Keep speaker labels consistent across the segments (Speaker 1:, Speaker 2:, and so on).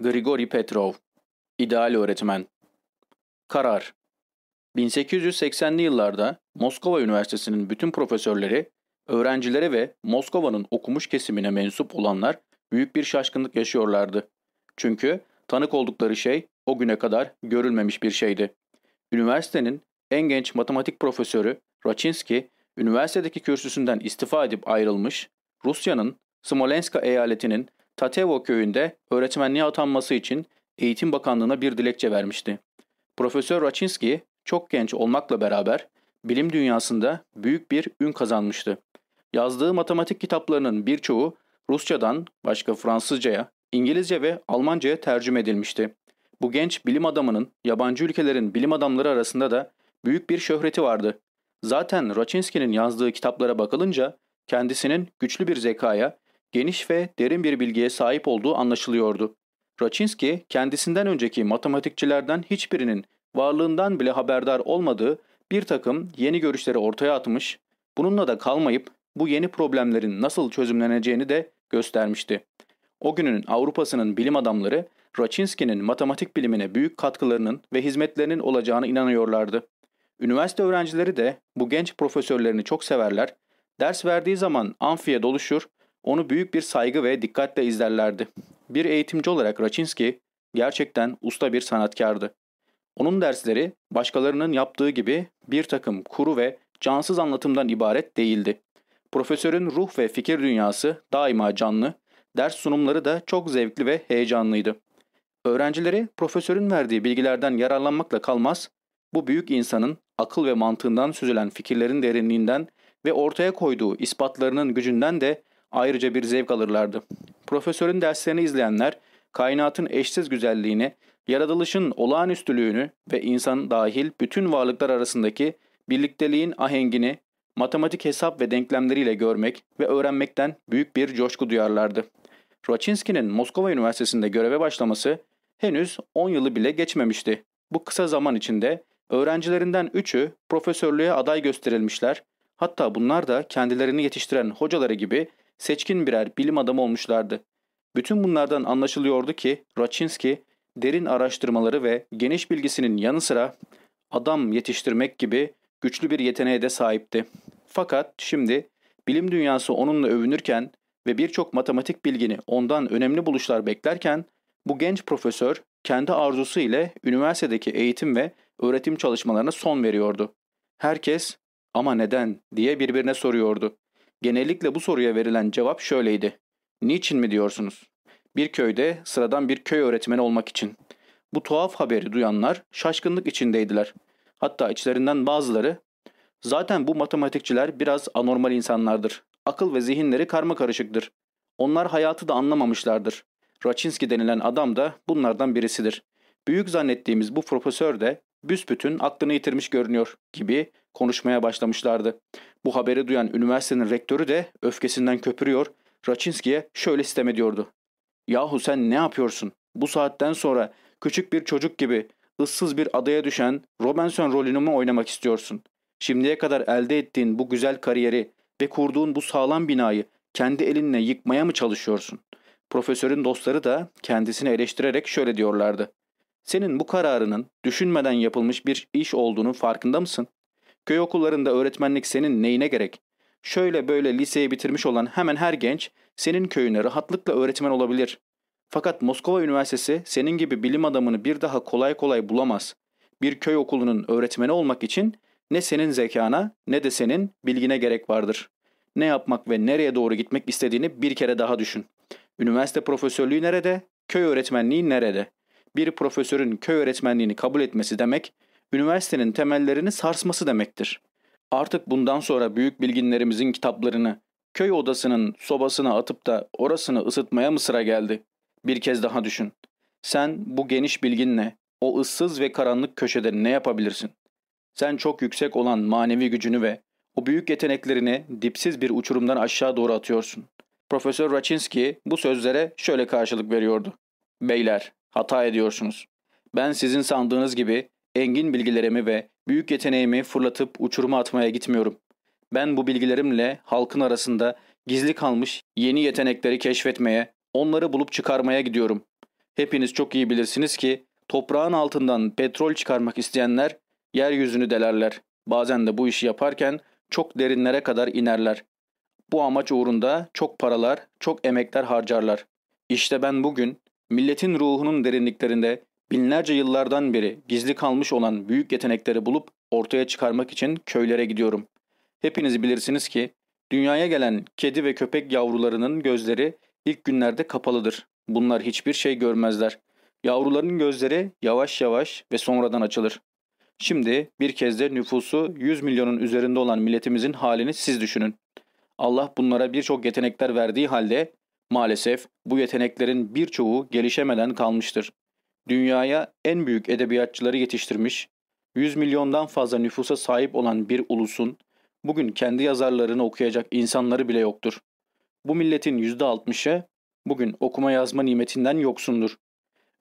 Speaker 1: Grigori Petrov İdeal öğretmen Karar 1880'li yıllarda Moskova Üniversitesi'nin bütün profesörleri, öğrencileri ve Moskova'nın okumuş kesimine mensup olanlar büyük bir şaşkınlık yaşıyorlardı. Çünkü tanık oldukları şey o güne kadar görülmemiş bir şeydi. Üniversitenin en genç matematik profesörü Rachinsky, üniversitedeki kürsüsünden istifa edip ayrılmış, Rusya'nın Smolenska eyaletinin Tatevo köyünde öğretmenliğe atanması için Eğitim Bakanlığı'na bir dilekçe vermişti. Profesör Rachinsky çok genç olmakla beraber bilim dünyasında büyük bir ün kazanmıştı. Yazdığı matematik kitaplarının birçoğu Rusçadan başka Fransızcaya, İngilizce ve Almanca'ya tercüme edilmişti. Bu genç bilim adamının yabancı ülkelerin bilim adamları arasında da büyük bir şöhreti vardı. Zaten Rachinsky'nin yazdığı kitaplara bakılınca kendisinin güçlü bir zekaya, geniş ve derin bir bilgiye sahip olduğu anlaşılıyordu. Rachinsky kendisinden önceki matematikçilerden hiçbirinin varlığından bile haberdar olmadığı bir takım yeni görüşleri ortaya atmış, bununla da kalmayıp bu yeni problemlerin nasıl çözümleneceğini de göstermişti. O günün Avrupa'sının bilim adamları Rachinsky'nin matematik bilimine büyük katkılarının ve hizmetlerinin olacağına inanıyorlardı. Üniversite öğrencileri de bu genç profesörlerini çok severler, ders verdiği zaman amfiye doluşur, onu büyük bir saygı ve dikkatle izlerlerdi. Bir eğitimci olarak Rachinsky gerçekten usta bir sanatkardı. Onun dersleri başkalarının yaptığı gibi bir takım kuru ve cansız anlatımdan ibaret değildi. Profesörün ruh ve fikir dünyası daima canlı, ders sunumları da çok zevkli ve heyecanlıydı. Öğrencileri profesörün verdiği bilgilerden yararlanmakla kalmaz, bu büyük insanın akıl ve mantığından süzülen fikirlerin derinliğinden ve ortaya koyduğu ispatlarının gücünden de ayrıca bir zevk alırlardı. Profesörün derslerini izleyenler kainatın eşsiz güzelliğini, yaratılışın olağanüstülüğünü ve insan dahil bütün varlıklar arasındaki birlikteliğin ahengini matematik hesap ve denklemleriyle görmek ve öğrenmekten büyük bir coşku duyarlardı. Rachinsky'nin Moskova Üniversitesi'nde göreve başlaması henüz 10 yılı bile geçmemişti. Bu kısa zaman içinde öğrencilerinden 3'ü profesörlüğe aday gösterilmişler, hatta bunlar da kendilerini yetiştiren hocaları gibi seçkin birer bilim adamı olmuşlardı. Bütün bunlardan anlaşılıyordu ki Rachinsky derin araştırmaları ve geniş bilgisinin yanı sıra adam yetiştirmek gibi güçlü bir yeteneğe de sahipti. Fakat şimdi bilim dünyası onunla övünürken ve birçok matematik bilgini ondan önemli buluşlar beklerken bu genç profesör kendi arzusu ile üniversitedeki eğitim ve öğretim çalışmalarına son veriyordu. Herkes ama neden diye birbirine soruyordu. Genellikle bu soruya verilen cevap şöyleydi. Niçin mi diyorsunuz? Bir köyde sıradan bir köy öğretmeni olmak için. Bu tuhaf haberi duyanlar şaşkınlık içindeydiler. Hatta içlerinden bazıları zaten bu matematikçiler biraz anormal insanlardır. Akıl ve zihinleri karma karışıktır. Onlar hayatı da anlamamışlardır. Rachinsky denilen adam da bunlardan birisidir. Büyük zannettiğimiz bu profesör de büsbütün aklını yitirmiş görünüyor gibi konuşmaya başlamışlardı. Bu haberi duyan üniversitenin rektörü de öfkesinden köpürüyor, Rachinsky'ye şöyle sitem ediyordu. Yahu sen ne yapıyorsun? Bu saatten sonra küçük bir çocuk gibi ıssız bir adaya düşen Robinson rolünü mü oynamak istiyorsun? Şimdiye kadar elde ettiğin bu güzel kariyeri ve kurduğun bu sağlam binayı kendi elinle yıkmaya mı çalışıyorsun? Profesörün dostları da kendisini eleştirerek şöyle diyorlardı. Senin bu kararının düşünmeden yapılmış bir iş olduğunu farkında mısın? Köy okullarında öğretmenlik senin neyine gerek? Şöyle böyle liseyi bitirmiş olan hemen her genç senin köyüne rahatlıkla öğretmen olabilir. Fakat Moskova Üniversitesi senin gibi bilim adamını bir daha kolay kolay bulamaz. Bir köy okulunun öğretmeni olmak için ne senin zekana ne de senin bilgine gerek vardır. Ne yapmak ve nereye doğru gitmek istediğini bir kere daha düşün. Üniversite profesörlüğü nerede? Köy öğretmenliği nerede? Bir profesörün köy öğretmenliğini kabul etmesi demek, üniversitenin temellerini sarsması demektir. Artık bundan sonra büyük bilginlerimizin kitaplarını köy odasının sobasına atıp da orasını ısıtmaya mı sıra geldi? Bir kez daha düşün. Sen bu geniş bilginle o ıssız ve karanlık köşede ne yapabilirsin? Sen çok yüksek olan manevi gücünü ve o büyük yeteneklerini dipsiz bir uçurumdan aşağı doğru atıyorsun. Profesör Rachinsky bu sözlere şöyle karşılık veriyordu. Beyler, hata ediyorsunuz. Ben sizin sandığınız gibi engin bilgilerimi ve büyük yeteneğimi fırlatıp uçuruma atmaya gitmiyorum. Ben bu bilgilerimle halkın arasında gizli kalmış yeni yetenekleri keşfetmeye, onları bulup çıkarmaya gidiyorum. Hepiniz çok iyi bilirsiniz ki toprağın altından petrol çıkarmak isteyenler yeryüzünü delerler. Bazen de bu işi yaparken çok derinlere kadar inerler. Bu amaç uğrunda çok paralar, çok emekler harcarlar. İşte ben bugün milletin ruhunun derinliklerinde binlerce yıllardan beri gizli kalmış olan büyük yetenekleri bulup ortaya çıkarmak için köylere gidiyorum. Hepiniz bilirsiniz ki dünyaya gelen kedi ve köpek yavrularının gözleri ilk günlerde kapalıdır. Bunlar hiçbir şey görmezler. Yavruların gözleri yavaş yavaş ve sonradan açılır. Şimdi bir kez de nüfusu 100 milyonun üzerinde olan milletimizin halini siz düşünün. Allah bunlara birçok yetenekler verdiği halde maalesef bu yeteneklerin birçoğu gelişemeden kalmıştır. Dünyaya en büyük edebiyatçıları yetiştirmiş, 100 milyondan fazla nüfusa sahip olan bir ulusun bugün kendi yazarlarını okuyacak insanları bile yoktur. Bu milletin %60'ı bugün okuma yazma nimetinden yoksundur.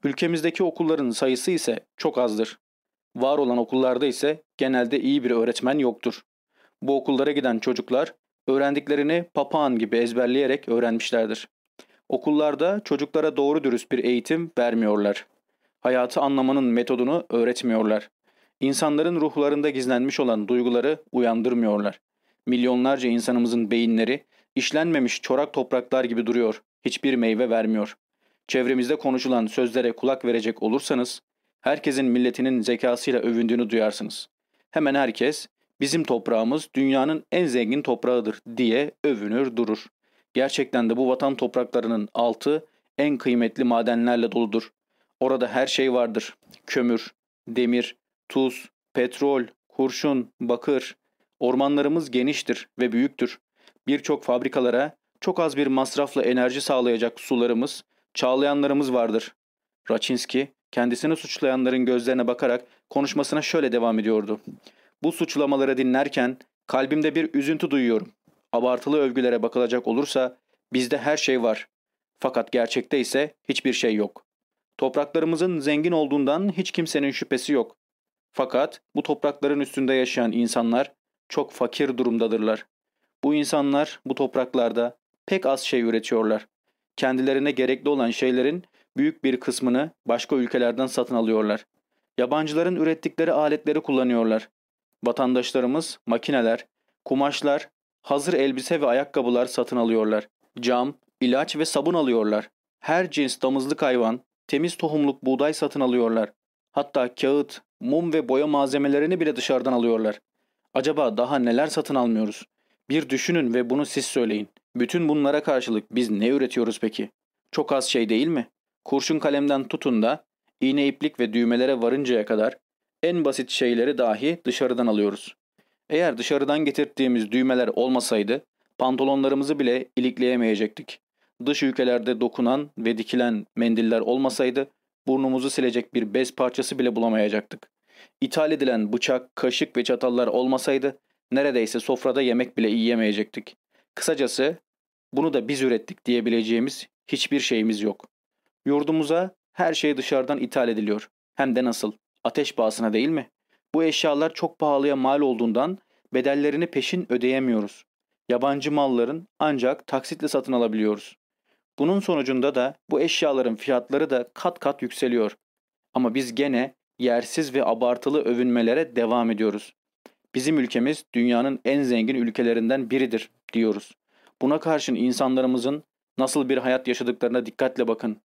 Speaker 1: Ülkemizdeki okulların sayısı ise çok azdır. Var olan okullarda ise genelde iyi bir öğretmen yoktur. Bu okullara giden çocuklar öğrendiklerini papağan gibi ezberleyerek öğrenmişlerdir. Okullarda çocuklara doğru dürüst bir eğitim vermiyorlar. Hayatı anlamanın metodunu öğretmiyorlar. İnsanların ruhlarında gizlenmiş olan duyguları uyandırmıyorlar. Milyonlarca insanımızın beyinleri işlenmemiş çorak topraklar gibi duruyor. Hiçbir meyve vermiyor. Çevremizde konuşulan sözlere kulak verecek olursanız herkesin milletinin zekasıyla övündüğünü duyarsınız. Hemen herkes bizim toprağımız dünyanın en zengin toprağıdır diye övünür durur. Gerçekten de bu vatan topraklarının altı en kıymetli madenlerle doludur. Orada her şey vardır. Kömür, demir, tuz, petrol, kurşun, bakır. Ormanlarımız geniştir ve büyüktür. Birçok fabrikalara çok az bir masrafla enerji sağlayacak sularımız, çağlayanlarımız vardır. Raçinski kendisini suçlayanların gözlerine bakarak konuşmasına şöyle devam ediyordu. Bu suçlamaları dinlerken kalbimde bir üzüntü duyuyorum. Abartılı övgülere bakılacak olursa bizde her şey var. Fakat gerçekte ise hiçbir şey yok. Topraklarımızın zengin olduğundan hiç kimsenin şüphesi yok. Fakat bu toprakların üstünde yaşayan insanlar çok fakir durumdadırlar. Bu insanlar bu topraklarda pek az şey üretiyorlar. Kendilerine gerekli olan şeylerin büyük bir kısmını başka ülkelerden satın alıyorlar. Yabancıların ürettikleri aletleri kullanıyorlar. Vatandaşlarımız makineler, kumaşlar, hazır elbise ve ayakkabılar satın alıyorlar. Cam, ilaç ve sabun alıyorlar. Her cins damızlık hayvan, temiz tohumluk buğday satın alıyorlar. Hatta kağıt, mum ve boya malzemelerini bile dışarıdan alıyorlar. Acaba daha neler satın almıyoruz? Bir düşünün ve bunu siz söyleyin. Bütün bunlara karşılık biz ne üretiyoruz peki? Çok az şey değil mi? Kurşun kalemden tutun da iğne iplik ve düğmelere varıncaya kadar en basit şeyleri dahi dışarıdan alıyoruz. Eğer dışarıdan getirdiğimiz düğmeler olmasaydı pantolonlarımızı bile ilikleyemeyecektik. Dış ülkelerde dokunan ve dikilen mendiller olmasaydı burnumuzu silecek bir bez parçası bile bulamayacaktık. İthal edilen bıçak, kaşık ve çatallar olmasaydı neredeyse sofrada yemek bile yiyemeyecektik. Kısacası bunu da biz ürettik diyebileceğimiz hiçbir şeyimiz yok. Yurdumuza her şey dışarıdan ithal ediliyor. Hem de nasıl? Ateş pahasına değil mi? Bu eşyalar çok pahalıya mal olduğundan bedellerini peşin ödeyemiyoruz. Yabancı malların ancak taksitle satın alabiliyoruz. Bunun sonucunda da bu eşyaların fiyatları da kat kat yükseliyor. Ama biz gene yersiz ve abartılı övünmelere devam ediyoruz. Bizim ülkemiz dünyanın en zengin ülkelerinden biridir diyoruz. Buna karşın insanlarımızın nasıl bir hayat yaşadıklarına dikkatle bakın.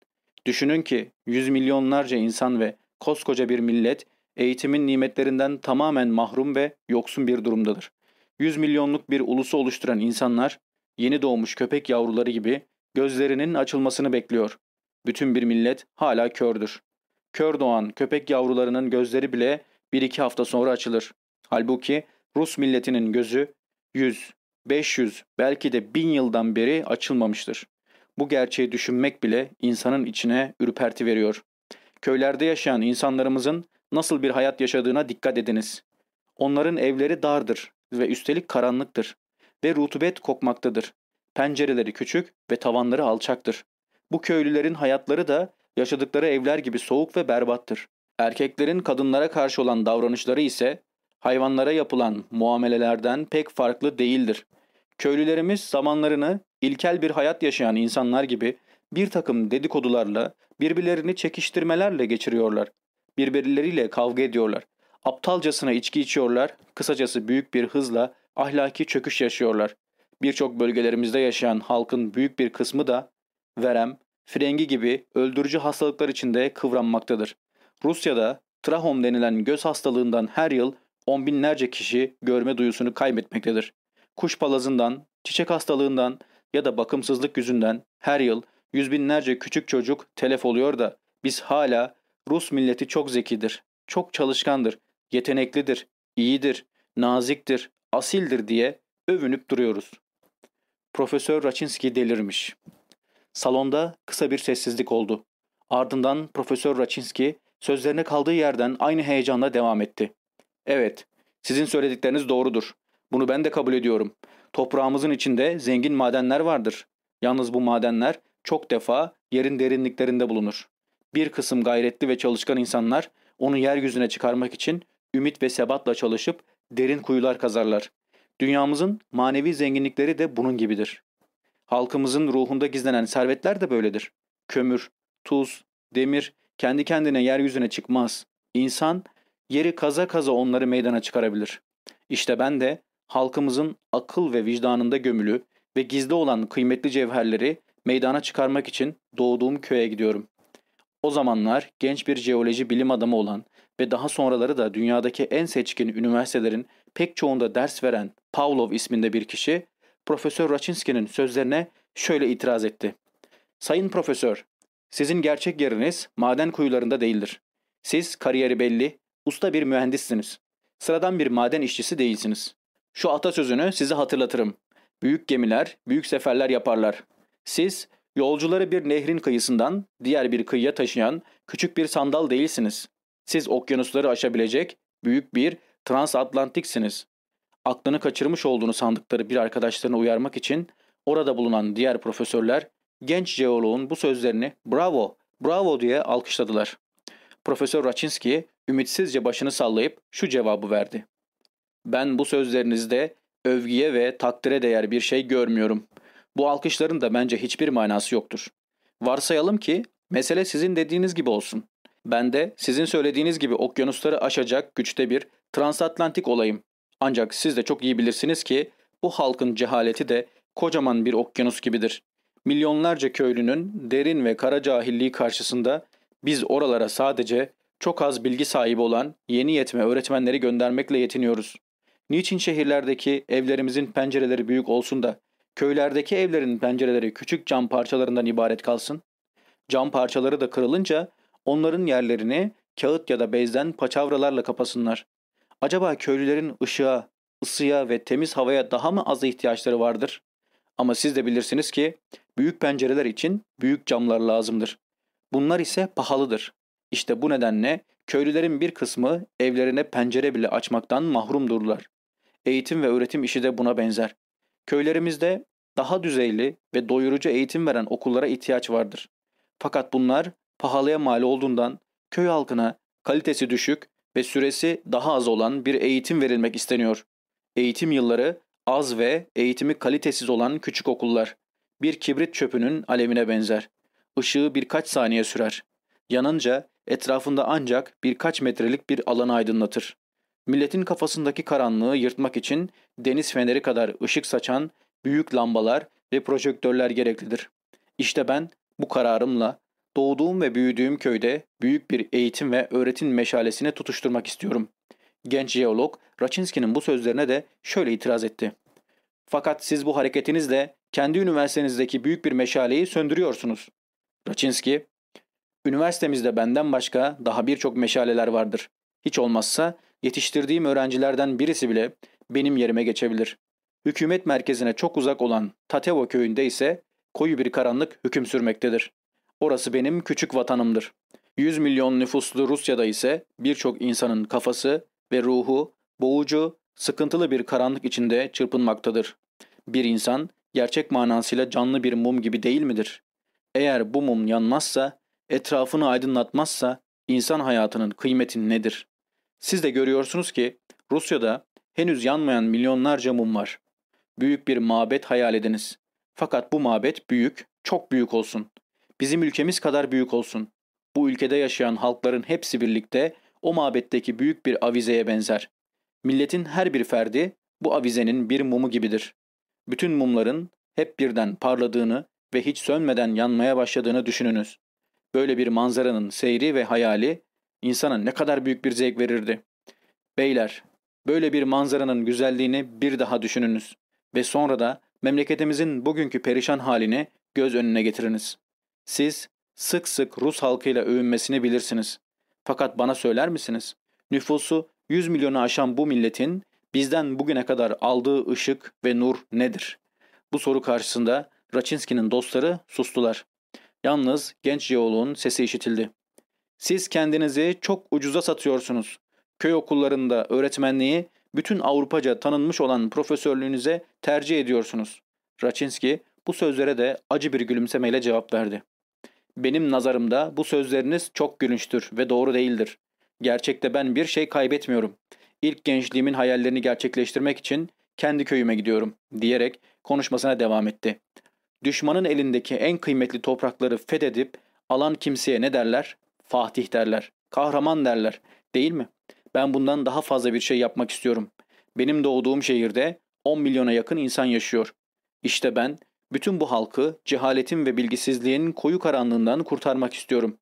Speaker 1: Düşünün ki yüz milyonlarca insan ve koskoca bir millet eğitimin nimetlerinden tamamen mahrum ve yoksun bir durumdadır. Yüz milyonluk bir ulusu oluşturan insanlar yeni doğmuş köpek yavruları gibi gözlerinin açılmasını bekliyor. Bütün bir millet hala kördür. Kör doğan köpek yavrularının gözleri bile bir iki hafta sonra açılır. Halbuki Rus milletinin gözü 100, 500 belki de 1000 yıldan beri açılmamıştır. Bu gerçeği düşünmek bile insanın içine ürperti veriyor. Köylerde yaşayan insanlarımızın nasıl bir hayat yaşadığına dikkat ediniz. Onların evleri dardır ve üstelik karanlıktır ve rutubet kokmaktadır. Pencereleri küçük ve tavanları alçaktır. Bu köylülerin hayatları da yaşadıkları evler gibi soğuk ve berbattır. Erkeklerin kadınlara karşı olan davranışları ise hayvanlara yapılan muamelelerden pek farklı değildir. Köylülerimiz zamanlarını ilkel bir hayat yaşayan insanlar gibi bir takım dedikodularla, birbirlerini çekiştirmelerle geçiriyorlar. Birbirleriyle kavga ediyorlar. Aptalcasına içki içiyorlar, kısacası büyük bir hızla ahlaki çöküş yaşıyorlar. Birçok bölgelerimizde yaşayan halkın büyük bir kısmı da verem, frengi gibi öldürücü hastalıklar içinde kıvranmaktadır. Rusya'da trahom denilen göz hastalığından her yıl on binlerce kişi görme duyusunu kaybetmektedir. Kuş palazından, çiçek hastalığından ya da bakımsızlık yüzünden her yıl yüz binlerce küçük çocuk telef oluyor da biz hala Rus milleti çok zekidir, çok çalışkandır, yeteneklidir, iyidir, naziktir, asildir diye övünüp duruyoruz. Profesör Raçinski delirmiş. Salonda kısa bir sessizlik oldu. Ardından Profesör Raçinski sözlerine kaldığı yerden aynı heyecanla devam etti. Evet, sizin söyledikleriniz doğrudur. Bunu ben de kabul ediyorum. Toprağımızın içinde zengin madenler vardır. Yalnız bu madenler çok defa yerin derinliklerinde bulunur. Bir kısım gayretli ve çalışkan insanlar onu yeryüzüne çıkarmak için ümit ve sebatla çalışıp derin kuyular kazarlar. Dünyamızın manevi zenginlikleri de bunun gibidir. Halkımızın ruhunda gizlenen servetler de böyledir. Kömür, tuz, demir kendi kendine yeryüzüne çıkmaz. İnsan yeri kaza kaza onları meydana çıkarabilir. İşte ben de halkımızın akıl ve vicdanında gömülü ve gizli olan kıymetli cevherleri meydana çıkarmak için doğduğum köye gidiyorum. O zamanlar genç bir jeoloji bilim adamı olan ve daha sonraları da dünyadaki en seçkin üniversitelerin pek çoğunda ders veren Pavlov isminde bir kişi Profesör Raçinski'nin sözlerine şöyle itiraz etti. Sayın Profesör, sizin gerçek yeriniz maden kuyularında değildir. Siz kariyeri belli, usta bir mühendissiniz. Sıradan bir maden işçisi değilsiniz. Şu atasözünü size hatırlatırım. Büyük gemiler, büyük seferler yaparlar. Siz yolcuları bir nehrin kıyısından diğer bir kıyıya taşıyan küçük bir sandal değilsiniz. Siz okyanusları aşabilecek büyük bir transatlantiksiniz. Aklını kaçırmış olduğunu sandıkları bir arkadaşlarını uyarmak için orada bulunan diğer profesörler genç jeoloğun bu sözlerini bravo, bravo diye alkışladılar. Profesör Raçinski ümitsizce başını sallayıp şu cevabı verdi. Ben bu sözlerinizde övgüye ve takdire değer bir şey görmüyorum. Bu alkışların da bence hiçbir manası yoktur. Varsayalım ki mesele sizin dediğiniz gibi olsun. Ben de sizin söylediğiniz gibi okyanusları aşacak güçte bir transatlantik olayım. Ancak siz de çok iyi bilirsiniz ki bu halkın cehaleti de kocaman bir okyanus gibidir. Milyonlarca köylünün derin ve kara cahilliği karşısında biz oralara sadece çok az bilgi sahibi olan yeni yetme öğretmenleri göndermekle yetiniyoruz. Niçin şehirlerdeki evlerimizin pencereleri büyük olsun da köylerdeki evlerin pencereleri küçük cam parçalarından ibaret kalsın? Cam parçaları da kırılınca onların yerlerini kağıt ya da bezden paçavralarla kapasınlar. Acaba köylülerin ışığa, ısıya ve temiz havaya daha mı az ihtiyaçları vardır? Ama siz de bilirsiniz ki büyük pencereler için büyük camlar lazımdır. Bunlar ise pahalıdır. İşte bu nedenle köylülerin bir kısmı evlerine pencere bile açmaktan mahrumdurlar. Eğitim ve öğretim işi de buna benzer. Köylerimizde daha düzeyli ve doyurucu eğitim veren okullara ihtiyaç vardır. Fakat bunlar pahalıya mal olduğundan köy halkına kalitesi düşük ve süresi daha az olan bir eğitim verilmek isteniyor. Eğitim yılları az ve eğitimi kalitesiz olan küçük okullar. Bir kibrit çöpünün alevine benzer. Işığı birkaç saniye sürer. Yanınca etrafında ancak birkaç metrelik bir alanı aydınlatır. Milletin kafasındaki karanlığı yırtmak için deniz feneri kadar ışık saçan büyük lambalar ve projektörler gereklidir. İşte ben bu kararımla doğduğum ve büyüdüğüm köyde büyük bir eğitim ve öğretim meşalesine tutuşturmak istiyorum. Genç jeolog Raçinski'nin bu sözlerine de şöyle itiraz etti. Fakat siz bu hareketinizle kendi üniversitenizdeki büyük bir meşaleyi söndürüyorsunuz. Raçinski, üniversitemizde benden başka daha birçok meşaleler vardır. Hiç olmazsa yetiştirdiğim öğrencilerden birisi bile benim yerime geçebilir. Hükümet merkezine çok uzak olan Tatevo köyünde ise koyu bir karanlık hüküm sürmektedir. Orası benim küçük vatanımdır. 100 milyon nüfuslu Rusya'da ise birçok insanın kafası ve ruhu boğucu, sıkıntılı bir karanlık içinde çırpınmaktadır. Bir insan gerçek manasıyla canlı bir mum gibi değil midir? Eğer bu mum yanmazsa, etrafını aydınlatmazsa insan hayatının kıymeti nedir? Siz de görüyorsunuz ki Rusya'da henüz yanmayan milyonlarca mum var. Büyük bir mabet hayal ediniz. Fakat bu mabet büyük, çok büyük olsun. Bizim ülkemiz kadar büyük olsun. Bu ülkede yaşayan halkların hepsi birlikte o mabetteki büyük bir avizeye benzer. Milletin her bir ferdi bu avizenin bir mumu gibidir. Bütün mumların hep birden parladığını ve hiç sönmeden yanmaya başladığını düşününüz. Böyle bir manzaranın seyri ve hayali insana ne kadar büyük bir zevk verirdi. Beyler, böyle bir manzaranın güzelliğini bir daha düşününüz ve sonra da memleketimizin bugünkü perişan halini göz önüne getiriniz. Siz sık sık Rus halkıyla övünmesini bilirsiniz. Fakat bana söyler misiniz? Nüfusu 100 milyonu aşan bu milletin bizden bugüne kadar aldığı ışık ve nur nedir? Bu soru karşısında Raçinski'nin dostları sustular. Yalnız genç jeoloğun sesi işitildi. Siz kendinizi çok ucuza satıyorsunuz. Köy okullarında öğretmenliği bütün Avrupaca tanınmış olan profesörlüğünüze tercih ediyorsunuz. Raçinski bu sözlere de acı bir gülümsemeyle cevap verdi. Benim nazarımda bu sözleriniz çok gülünçtür ve doğru değildir. Gerçekte ben bir şey kaybetmiyorum. İlk gençliğimin hayallerini gerçekleştirmek için kendi köyüme gidiyorum diyerek konuşmasına devam etti. Düşmanın elindeki en kıymetli toprakları fethedip alan kimseye ne derler? Fatih derler. Kahraman derler. Değil mi? Ben bundan daha fazla bir şey yapmak istiyorum. Benim doğduğum şehirde 10 milyona yakın insan yaşıyor. İşte ben bütün bu halkı cehaletin ve bilgisizliğin koyu karanlığından kurtarmak istiyorum.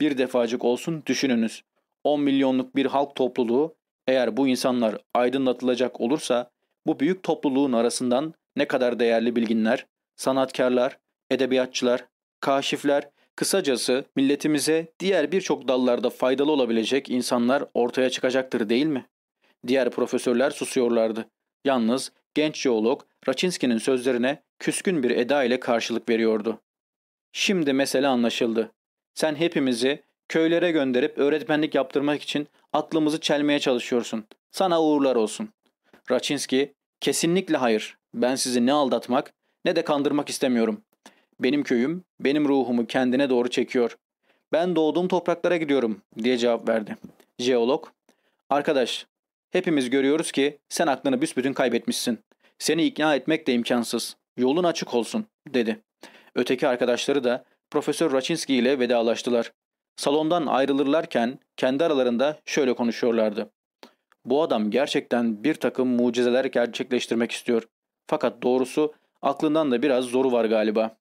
Speaker 1: Bir defacık olsun düşününüz. 10 milyonluk bir halk topluluğu eğer bu insanlar aydınlatılacak olursa bu büyük topluluğun arasından ne kadar değerli bilginler, sanatkarlar, edebiyatçılar, kaşifler, kısacası milletimize diğer birçok dallarda faydalı olabilecek insanlar ortaya çıkacaktır değil mi? Diğer profesörler susuyorlardı. Yalnız genç jeolog Raçinski'nin sözlerine küskün bir eda ile karşılık veriyordu. Şimdi mesele anlaşıldı. Sen hepimizi köylere gönderip öğretmenlik yaptırmak için aklımızı çelmeye çalışıyorsun. Sana uğurlar olsun. Raçinski, kesinlikle hayır. Ben sizi ne aldatmak ne de kandırmak istemiyorum. Benim köyüm benim ruhumu kendine doğru çekiyor. Ben doğduğum topraklara gidiyorum diye cevap verdi. Jeolog, arkadaş hepimiz görüyoruz ki sen aklını büsbütün kaybetmişsin. Seni ikna etmek de imkansız. Yolun açık olsun dedi. Öteki arkadaşları da Profesör Raçinski ile vedalaştılar. Salondan ayrılırlarken kendi aralarında şöyle konuşuyorlardı. Bu adam gerçekten bir takım mucizeler gerçekleştirmek istiyor. Fakat doğrusu aklından da biraz zoru var galiba.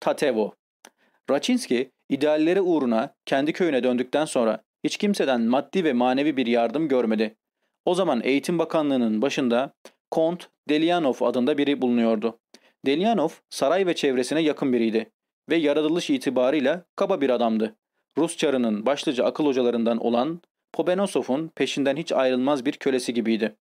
Speaker 1: Tatevo Raçinski idealleri uğruna kendi köyüne döndükten sonra hiç kimseden maddi ve manevi bir yardım görmedi. O zaman Eğitim Bakanlığı'nın başında Kont Delianov adında biri bulunuyordu. Delianov saray ve çevresine yakın biriydi ve yaratılış itibarıyla kaba bir adamdı. Rus çarının başlıca akıl hocalarından olan Pobenosov'un peşinden hiç ayrılmaz bir kölesi gibiydi.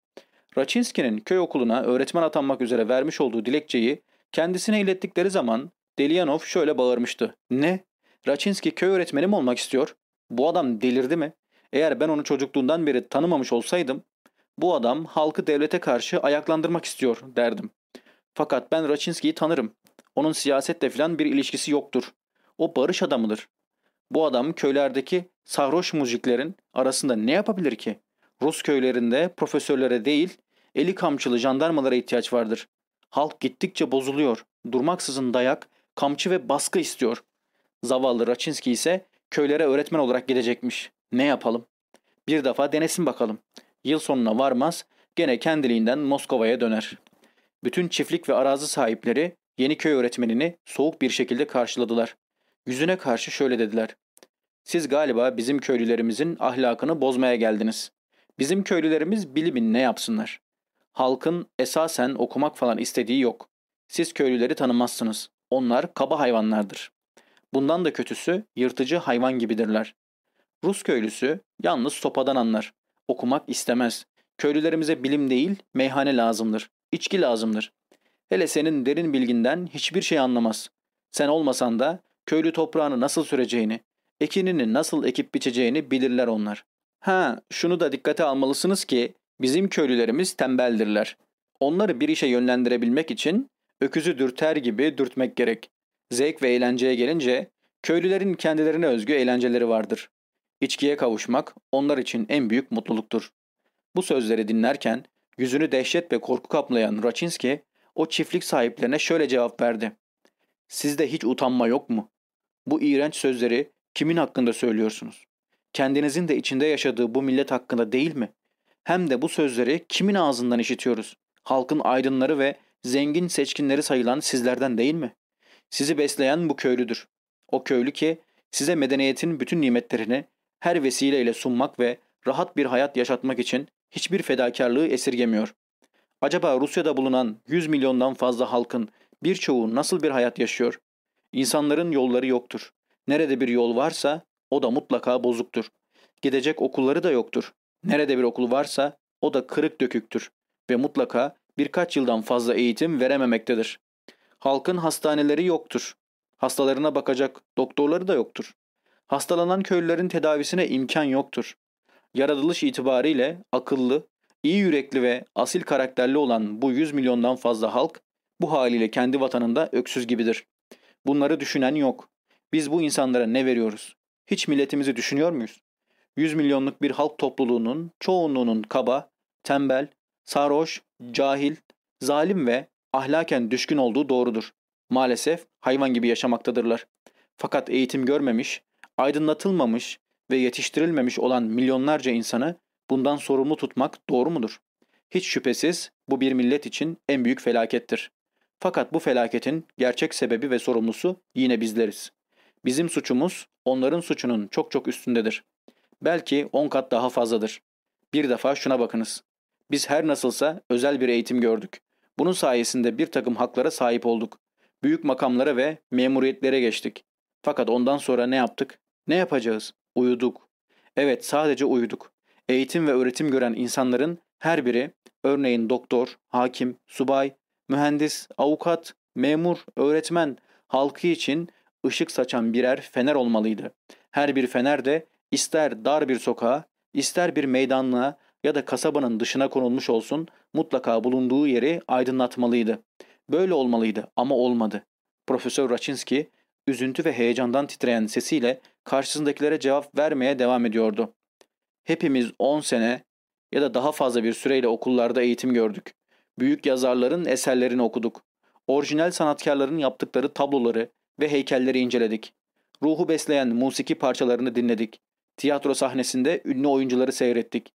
Speaker 1: Raçinski'nin köy okuluna öğretmen atanmak üzere vermiş olduğu dilekçeyi kendisine ilettikleri zaman Delianov şöyle bağırmıştı. Ne? Raçinski köy öğretmeni mi olmak istiyor? Bu adam delirdi mi? Eğer ben onu çocukluğundan beri tanımamış olsaydım, bu adam halkı devlete karşı ayaklandırmak istiyor derdim. Fakat ben Raçinski'yi tanırım. Onun siyasetle filan bir ilişkisi yoktur. O barış adamıdır. Bu adam köylerdeki sarhoş muziklerin arasında ne yapabilir ki? Rus köylerinde profesörlere değil, eli kamçılı jandarmalara ihtiyaç vardır. Halk gittikçe bozuluyor. Durmaksızın dayak, kamçı ve baskı istiyor. Zavallı Raçinski ise köylere öğretmen olarak gidecekmiş. Ne yapalım? Bir defa denesin bakalım. Yıl sonuna varmaz, gene kendiliğinden Moskova'ya döner. Bütün çiftlik ve arazi sahipleri yeni köy öğretmenini soğuk bir şekilde karşıladılar. Yüzüne karşı şöyle dediler. Siz galiba bizim köylülerimizin ahlakını bozmaya geldiniz. Bizim köylülerimiz bilimin ne yapsınlar? Halkın esasen okumak falan istediği yok. Siz köylüleri tanımazsınız. Onlar kaba hayvanlardır. Bundan da kötüsü yırtıcı hayvan gibidirler. Rus köylüsü yalnız sopadan anlar. Okumak istemez. Köylülerimize bilim değil, meyhane lazımdır. İçki lazımdır. Hele senin derin bilginden hiçbir şey anlamaz. Sen olmasan da köylü toprağını nasıl süreceğini, ekinini nasıl ekip biçeceğini bilirler onlar. Ha, şunu da dikkate almalısınız ki bizim köylülerimiz tembeldirler. Onları bir işe yönlendirebilmek için öküzü dürter gibi dürtmek gerek. Zevk ve eğlenceye gelince köylülerin kendilerine özgü eğlenceleri vardır. İçkiye kavuşmak onlar için en büyük mutluluktur. Bu sözleri dinlerken yüzünü dehşet ve korku kaplayan Raçinski o çiftlik sahiplerine şöyle cevap verdi. Sizde hiç utanma yok mu? Bu iğrenç sözleri kimin hakkında söylüyorsunuz? Kendinizin de içinde yaşadığı bu millet hakkında değil mi? Hem de bu sözleri kimin ağzından işitiyoruz? Halkın aydınları ve zengin seçkinleri sayılan sizlerden değil mi? Sizi besleyen bu köylüdür. O köylü ki size medeniyetin bütün nimetlerini her vesileyle sunmak ve rahat bir hayat yaşatmak için hiçbir fedakarlığı esirgemiyor. Acaba Rusya'da bulunan 100 milyondan fazla halkın birçoğu nasıl bir hayat yaşıyor? İnsanların yolları yoktur. Nerede bir yol varsa o da mutlaka bozuktur. Gidecek okulları da yoktur. Nerede bir okul varsa o da kırık döküktür ve mutlaka birkaç yıldan fazla eğitim verememektedir. Halkın hastaneleri yoktur. Hastalarına bakacak doktorları da yoktur. Hastalanan köylülerin tedavisine imkan yoktur. Yaratılış itibariyle akıllı, iyi yürekli ve asil karakterli olan bu 100 milyondan fazla halk bu haliyle kendi vatanında öksüz gibidir. Bunları düşünen yok. Biz bu insanlara ne veriyoruz? Hiç milletimizi düşünüyor muyuz? 100 milyonluk bir halk topluluğunun çoğunluğunun kaba, tembel, sarhoş, cahil, zalim ve ahlaken düşkün olduğu doğrudur. Maalesef hayvan gibi yaşamaktadırlar. Fakat eğitim görmemiş, aydınlatılmamış ve yetiştirilmemiş olan milyonlarca insanı bundan sorumlu tutmak doğru mudur? Hiç şüphesiz bu bir millet için en büyük felakettir. Fakat bu felaketin gerçek sebebi ve sorumlusu yine bizleriz. Bizim suçumuz onların suçunun çok çok üstündedir. Belki on kat daha fazladır. Bir defa şuna bakınız. Biz her nasılsa özel bir eğitim gördük. Bunun sayesinde bir takım haklara sahip olduk. Büyük makamlara ve memuriyetlere geçtik. Fakat ondan sonra ne yaptık? Ne yapacağız? Uyuduk. Evet sadece uyuduk. Eğitim ve öğretim gören insanların her biri örneğin doktor, hakim, subay, mühendis, avukat, memur, öğretmen halkı için ışık saçan birer fener olmalıydı. Her bir fener de ister dar bir sokağa, ister bir meydanlığa ya da kasabanın dışına konulmuş olsun mutlaka bulunduğu yeri aydınlatmalıydı. Böyle olmalıydı ama olmadı. Profesör Raczynski üzüntü ve heyecandan titreyen sesiyle karşısındakilere cevap vermeye devam ediyordu. Hepimiz 10 sene ya da daha fazla bir süreyle okullarda eğitim gördük. Büyük yazarların eserlerini okuduk. Orijinal sanatkarların yaptıkları tabloları ve heykelleri inceledik. Ruhu besleyen musiki parçalarını dinledik. Tiyatro sahnesinde ünlü oyuncuları seyrettik.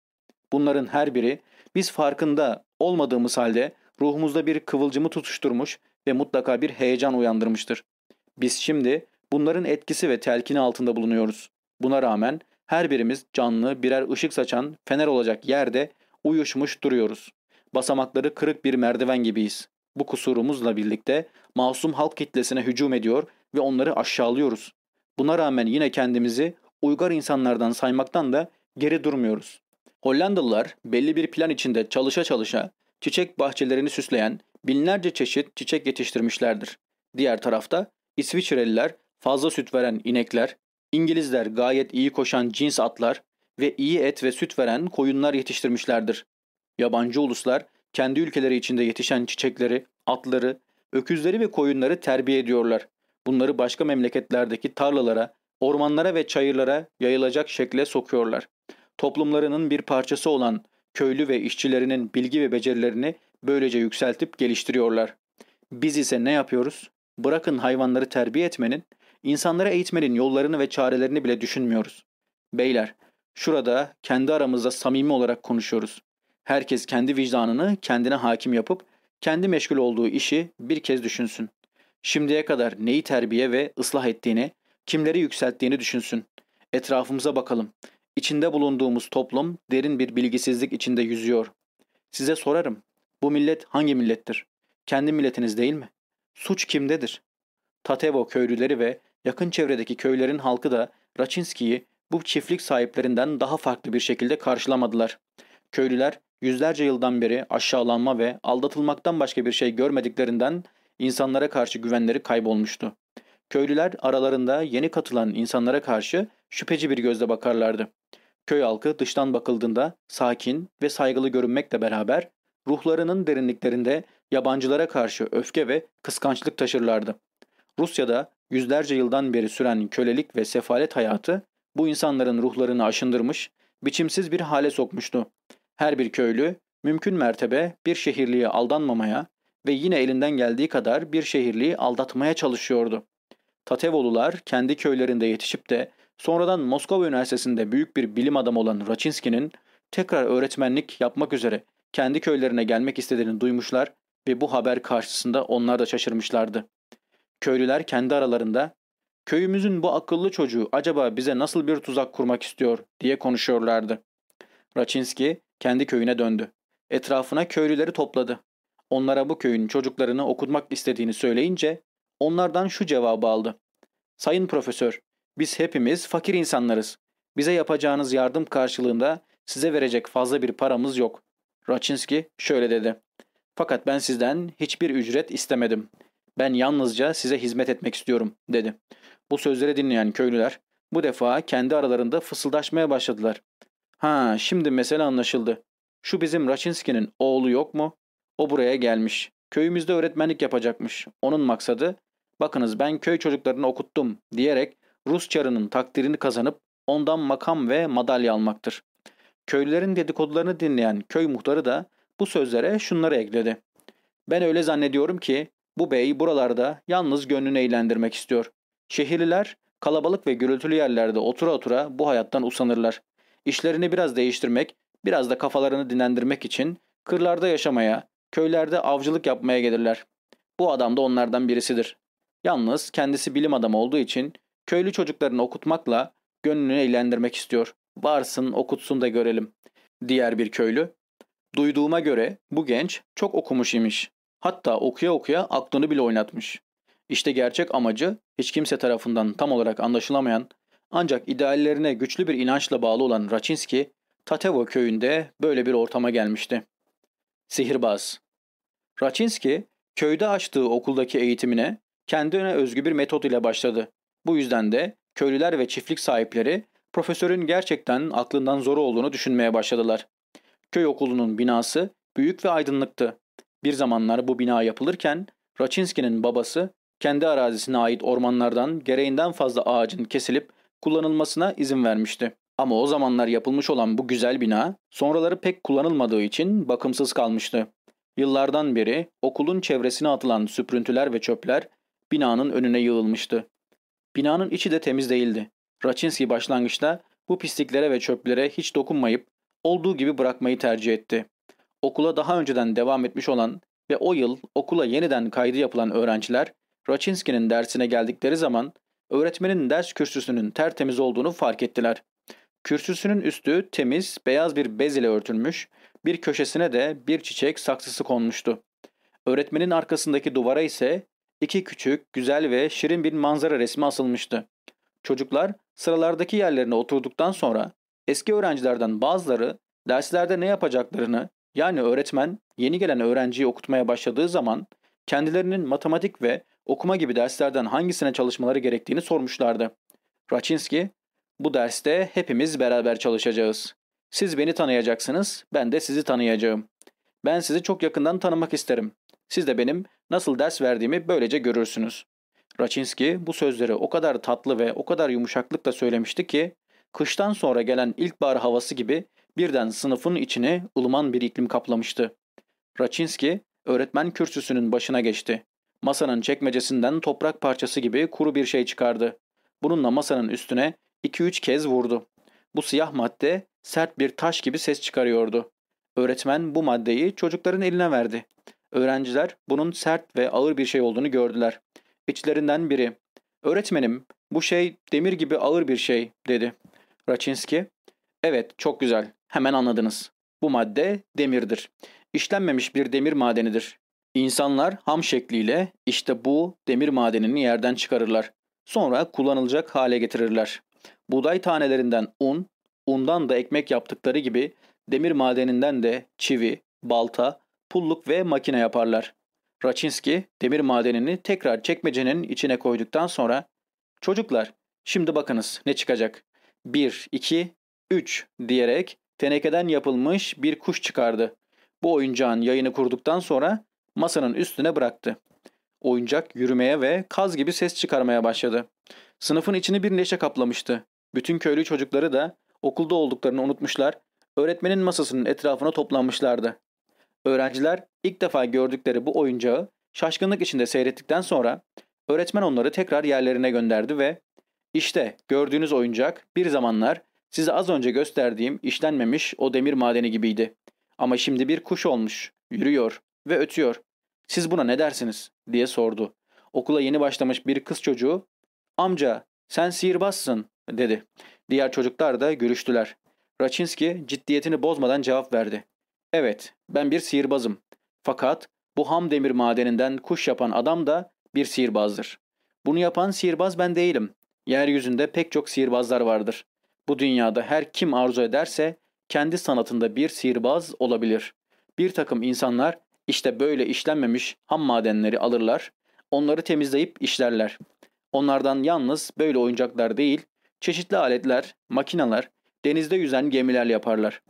Speaker 1: Bunların her biri biz farkında olmadığımız halde ruhumuzda bir kıvılcımı tutuşturmuş ve mutlaka bir heyecan uyandırmıştır. Biz şimdi bunların etkisi ve telkini altında bulunuyoruz. Buna rağmen her birimiz canlı birer ışık saçan fener olacak yerde uyuşmuş duruyoruz. Basamakları kırık bir merdiven gibiyiz. Bu kusurumuzla birlikte masum halk kitlesine hücum ediyor ve onları aşağılıyoruz. Buna rağmen yine kendimizi uygar insanlardan saymaktan da geri durmuyoruz. Hollandalılar belli bir plan içinde çalışa çalışa çiçek bahçelerini süsleyen binlerce çeşit çiçek yetiştirmişlerdir. Diğer tarafta İsviçreliler fazla süt veren inekler, İngilizler gayet iyi koşan cins atlar ve iyi et ve süt veren koyunlar yetiştirmişlerdir. Yabancı uluslar kendi ülkeleri içinde yetişen çiçekleri, atları, öküzleri ve koyunları terbiye ediyorlar. Bunları başka memleketlerdeki tarlalara, ormanlara ve çayırlara yayılacak şekle sokuyorlar. Toplumlarının bir parçası olan köylü ve işçilerinin bilgi ve becerilerini böylece yükseltip geliştiriyorlar. Biz ise ne yapıyoruz? Bırakın hayvanları terbiye etmenin, insanlara eğitmenin yollarını ve çarelerini bile düşünmüyoruz. Beyler, şurada kendi aramızda samimi olarak konuşuyoruz. Herkes kendi vicdanını kendine hakim yapıp kendi meşgul olduğu işi bir kez düşünsün. Şimdiye kadar neyi terbiye ve ıslah ettiğini, kimleri yükselttiğini düşünsün. Etrafımıza bakalım. İçinde bulunduğumuz toplum derin bir bilgisizlik içinde yüzüyor. Size sorarım. Bu millet hangi millettir? Kendi milletiniz değil mi? Suç kimdedir? Tatevo köylüleri ve yakın çevredeki köylerin halkı da Raçinski'yi bu çiftlik sahiplerinden daha farklı bir şekilde karşılamadılar. Köylüler yüzlerce yıldan beri aşağılanma ve aldatılmaktan başka bir şey görmediklerinden insanlara karşı güvenleri kaybolmuştu. Köylüler aralarında yeni katılan insanlara karşı şüpheci bir gözle bakarlardı. Köy halkı dıştan bakıldığında sakin ve saygılı görünmekle beraber ruhlarının derinliklerinde yabancılara karşı öfke ve kıskançlık taşırlardı. Rusya'da yüzlerce yıldan beri süren kölelik ve sefalet hayatı bu insanların ruhlarını aşındırmış, biçimsiz bir hale sokmuştu. Her bir köylü mümkün mertebe bir şehirliye aldanmamaya ve yine elinden geldiği kadar bir şehirliyi aldatmaya çalışıyordu. Tatevolular kendi köylerinde yetişip de sonradan Moskova Üniversitesi'nde büyük bir bilim adamı olan Raçinski'nin tekrar öğretmenlik yapmak üzere kendi köylerine gelmek istediğini duymuşlar ve bu haber karşısında onlar da şaşırmışlardı. Köylüler kendi aralarında köyümüzün bu akıllı çocuğu acaba bize nasıl bir tuzak kurmak istiyor diye konuşuyorlardı. Raçinski kendi köyüne döndü. Etrafına köylüleri topladı. Onlara bu köyün çocuklarını okutmak istediğini söyleyince onlardan şu cevabı aldı. Sayın profesör, biz hepimiz fakir insanlarız. Bize yapacağınız yardım karşılığında size verecek fazla bir paramız yok. Raçinski şöyle dedi. Fakat ben sizden hiçbir ücret istemedim. Ben yalnızca size hizmet etmek istiyorum dedi. Bu sözleri dinleyen köylüler bu defa kendi aralarında fısıldaşmaya başladılar. Ha şimdi mesele anlaşıldı. Şu bizim Raçinski'nin oğlu yok mu? O buraya gelmiş. Köyümüzde öğretmenlik yapacakmış. Onun maksadı bakınız ben köy çocuklarını okuttum diyerek Rus çarının takdirini kazanıp ondan makam ve madalya almaktır. Köylülerin dedikodularını dinleyen köy muhtarı da bu sözlere şunları ekledi. Ben öyle zannediyorum ki bu bey buralarda yalnız gönlünü eğlendirmek istiyor. Şehirliler kalabalık ve gürültülü yerlerde otura otura bu hayattan usanırlar. İşlerini biraz değiştirmek, biraz da kafalarını dinlendirmek için kırlarda yaşamaya, köylerde avcılık yapmaya gelirler. Bu adam da onlardan birisidir. Yalnız kendisi bilim adamı olduğu için köylü çocuklarını okutmakla gönlünü eğlendirmek istiyor. Varsın okutsun da görelim. Diğer bir köylü. Duyduğuma göre bu genç çok okumuş imiş. Hatta okuya okuya aklını bile oynatmış. İşte gerçek amacı hiç kimse tarafından tam olarak anlaşılamayan ancak ideallerine güçlü bir inançla bağlı olan Raçinski, Tatevo köyünde böyle bir ortama gelmişti. Sihirbaz Raçinski, köyde açtığı okuldaki eğitimine kendine özgü bir metot ile başladı. Bu yüzden de köylüler ve çiftlik sahipleri profesörün gerçekten aklından zor olduğunu düşünmeye başladılar. Köy okulunun binası büyük ve aydınlıktı. Bir zamanlar bu bina yapılırken Raçinski'nin babası kendi arazisine ait ormanlardan gereğinden fazla ağacın kesilip kullanılmasına izin vermişti. Ama o zamanlar yapılmış olan bu güzel bina sonraları pek kullanılmadığı için bakımsız kalmıştı. Yıllardan beri okulun çevresine atılan süprüntüler ve çöpler binanın önüne yığılmıştı. Binanın içi de temiz değildi. Raçinski başlangıçta bu pisliklere ve çöplere hiç dokunmayıp olduğu gibi bırakmayı tercih etti. Okula daha önceden devam etmiş olan ve o yıl okula yeniden kaydı yapılan öğrenciler Raçinski'nin dersine geldikleri zaman öğretmenin ders kürsüsünün tertemiz olduğunu fark ettiler. Kürsüsünün üstü temiz, beyaz bir bez ile örtülmüş, bir köşesine de bir çiçek saksısı konmuştu. Öğretmenin arkasındaki duvara ise iki küçük, güzel ve şirin bir manzara resmi asılmıştı. Çocuklar sıralardaki yerlerine oturduktan sonra eski öğrencilerden bazıları derslerde ne yapacaklarını yani öğretmen yeni gelen öğrenciyi okutmaya başladığı zaman kendilerinin matematik ve okuma gibi derslerden hangisine çalışmaları gerektiğini sormuşlardı. Raçinski, bu derste hepimiz beraber çalışacağız. Siz beni tanıyacaksınız, ben de sizi tanıyacağım. Ben sizi çok yakından tanımak isterim. Siz de benim nasıl ders verdiğimi böylece görürsünüz. Raçinski bu sözleri o kadar tatlı ve o kadar yumuşaklıkla söylemişti ki, kıştan sonra gelen ilkbahar havası gibi birden sınıfın içine ılıman bir iklim kaplamıştı. Raçinski öğretmen kürsüsünün başına geçti. Masanın çekmecesinden toprak parçası gibi kuru bir şey çıkardı. Bununla masanın üstüne iki üç kez vurdu. Bu siyah madde sert bir taş gibi ses çıkarıyordu. Öğretmen bu maddeyi çocukların eline verdi. Öğrenciler bunun sert ve ağır bir şey olduğunu gördüler. İçlerinden biri, ''Öğretmenim, bu şey demir gibi ağır bir şey.'' dedi. Raçinski, ''Evet, çok güzel. Hemen anladınız. Bu madde demirdir. İşlenmemiş bir demir madenidir. İnsanlar ham şekliyle işte bu demir madenini yerden çıkarırlar. Sonra kullanılacak hale getirirler. Buğday tanelerinden un, undan da ekmek yaptıkları gibi demir madeninden de çivi, balta, pulluk ve makine yaparlar. Raçinski demir madenini tekrar çekmecenin içine koyduktan sonra ''Çocuklar, şimdi bakınız ne çıkacak. 1, 2, 3 diyerek tenekeden yapılmış bir kuş çıkardı. Bu oyuncağın yayını kurduktan sonra masanın üstüne bıraktı. Oyuncak yürümeye ve kaz gibi ses çıkarmaya başladı. Sınıfın içini bir neşe kaplamıştı. Bütün köylü çocukları da okulda olduklarını unutmuşlar, öğretmenin masasının etrafına toplanmışlardı. Öğrenciler ilk defa gördükleri bu oyuncağı şaşkınlık içinde seyrettikten sonra Öğretmen onları tekrar yerlerine gönderdi ve işte gördüğünüz oyuncak bir zamanlar size az önce gösterdiğim işlenmemiş o demir madeni gibiydi. Ama şimdi bir kuş olmuş, yürüyor ve ötüyor. Siz buna ne dersiniz? diye sordu. Okula yeni başlamış bir kız çocuğu, amca sen sihirbazsın dedi. Diğer çocuklar da görüştüler. Raçinski ciddiyetini bozmadan cevap verdi. Evet, ben bir sihirbazım. Fakat bu ham demir madeninden kuş yapan adam da bir sihirbazdır. Bunu yapan sihirbaz ben değilim. Yeryüzünde pek çok sihirbazlar vardır. Bu dünyada her kim arzu ederse kendi sanatında bir sihirbaz olabilir. Bir takım insanlar işte böyle işlenmemiş ham madenleri alırlar, onları temizleyip işlerler. Onlardan yalnız böyle oyuncaklar değil, çeşitli aletler, makineler, denizde yüzen gemiler yaparlar.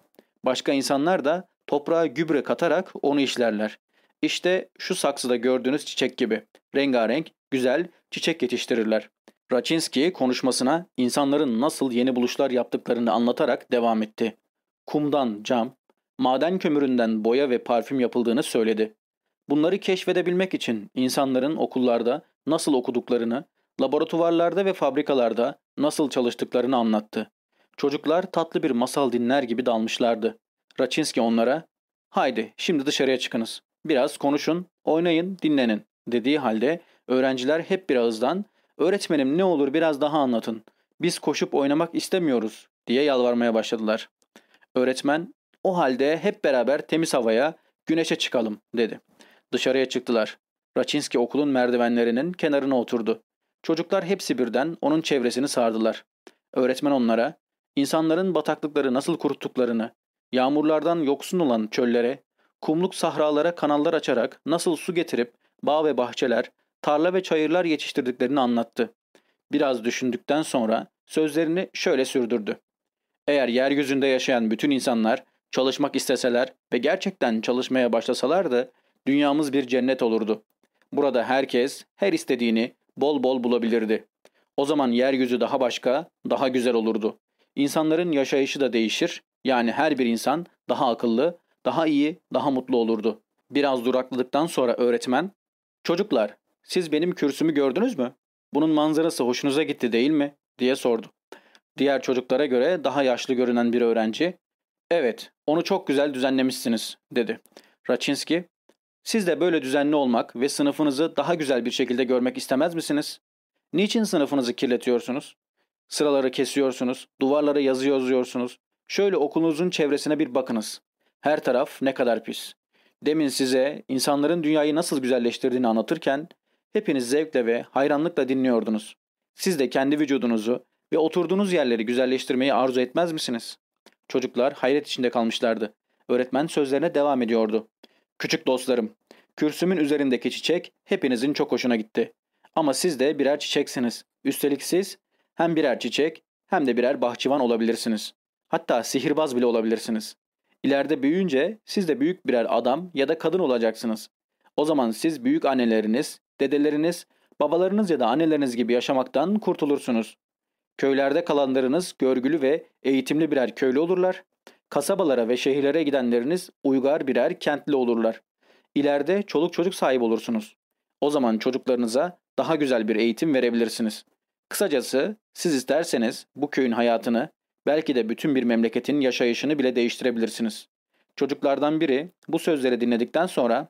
Speaker 1: Başka insanlar da toprağa gübre katarak onu işlerler. İşte şu saksıda gördüğünüz çiçek gibi. Rengarenk, güzel çiçek yetiştirirler. Raczynski konuşmasına insanların nasıl yeni buluşlar yaptıklarını anlatarak devam etti. Kumdan cam, maden kömüründen boya ve parfüm yapıldığını söyledi. Bunları keşfedebilmek için insanların okullarda nasıl okuduklarını, laboratuvarlarda ve fabrikalarda nasıl çalıştıklarını anlattı. Çocuklar tatlı bir masal dinler gibi dalmışlardı. Raczynski onlara, ''Haydi şimdi dışarıya çıkınız. Biraz konuşun, oynayın, dinlenin.'' dediği halde öğrenciler hep bir ağızdan ''Öğretmenim ne olur biraz daha anlatın. Biz koşup oynamak istemiyoruz.'' diye yalvarmaya başladılar. Öğretmen o halde hep beraber temiz havaya, güneşe çıkalım dedi. Dışarıya çıktılar. Raçinski okulun merdivenlerinin kenarına oturdu. Çocuklar hepsi birden onun çevresini sardılar. Öğretmen onlara insanların bataklıkları nasıl kuruttuklarını, yağmurlardan yoksun olan çöllere, kumluk sahralara kanallar açarak nasıl su getirip bağ ve bahçeler, tarla ve çayırlar yetiştirdiklerini anlattı. Biraz düşündükten sonra sözlerini şöyle sürdürdü. Eğer yeryüzünde yaşayan bütün insanlar çalışmak isteseler ve gerçekten çalışmaya başlasalardı dünyamız bir cennet olurdu. Burada herkes her istediğini bol bol bulabilirdi. O zaman yeryüzü daha başka, daha güzel olurdu. İnsanların yaşayışı da değişir. Yani her bir insan daha akıllı, daha iyi, daha mutlu olurdu. Biraz durakladıktan sonra öğretmen, "Çocuklar, siz benim kürsümü gördünüz mü? Bunun manzarası hoşunuza gitti değil mi?" diye sordu. Diğer çocuklara göre daha yaşlı görünen bir öğrenci, "Evet, onu çok güzel düzenlemişsiniz." dedi. Raçinski, "Siz de böyle düzenli olmak ve sınıfınızı daha güzel bir şekilde görmek istemez misiniz? Niçin sınıfınızı kirletiyorsunuz? Sıraları kesiyorsunuz, duvarlara yazı yazıyorsunuz. Şöyle okulunuzun çevresine bir bakınız. Her taraf ne kadar pis. Demin size insanların dünyayı nasıl güzelleştirdiğini anlatırken hepiniz zevkle ve hayranlıkla dinliyordunuz. Siz de kendi vücudunuzu ve oturduğunuz yerleri güzelleştirmeyi arzu etmez misiniz? Çocuklar hayret içinde kalmışlardı. Öğretmen sözlerine devam ediyordu. Küçük dostlarım, kürsümün üzerindeki çiçek hepinizin çok hoşuna gitti. Ama siz de birer çiçeksiniz. Üstelik siz hem birer çiçek hem de birer bahçıvan olabilirsiniz. Hatta sihirbaz bile olabilirsiniz. İleride büyüyünce siz de büyük birer adam ya da kadın olacaksınız. O zaman siz büyük anneleriniz, dedeleriniz, babalarınız ya da anneleriniz gibi yaşamaktan kurtulursunuz. Köylerde kalanlarınız görgülü ve eğitimli birer köylü olurlar. Kasabalara ve şehirlere gidenleriniz uygar birer kentli olurlar. İleride çoluk çocuk sahibi olursunuz. O zaman çocuklarınıza daha güzel bir eğitim verebilirsiniz. Kısacası siz isterseniz bu köyün hayatını, belki de bütün bir memleketin yaşayışını bile değiştirebilirsiniz. Çocuklardan biri bu sözleri dinledikten sonra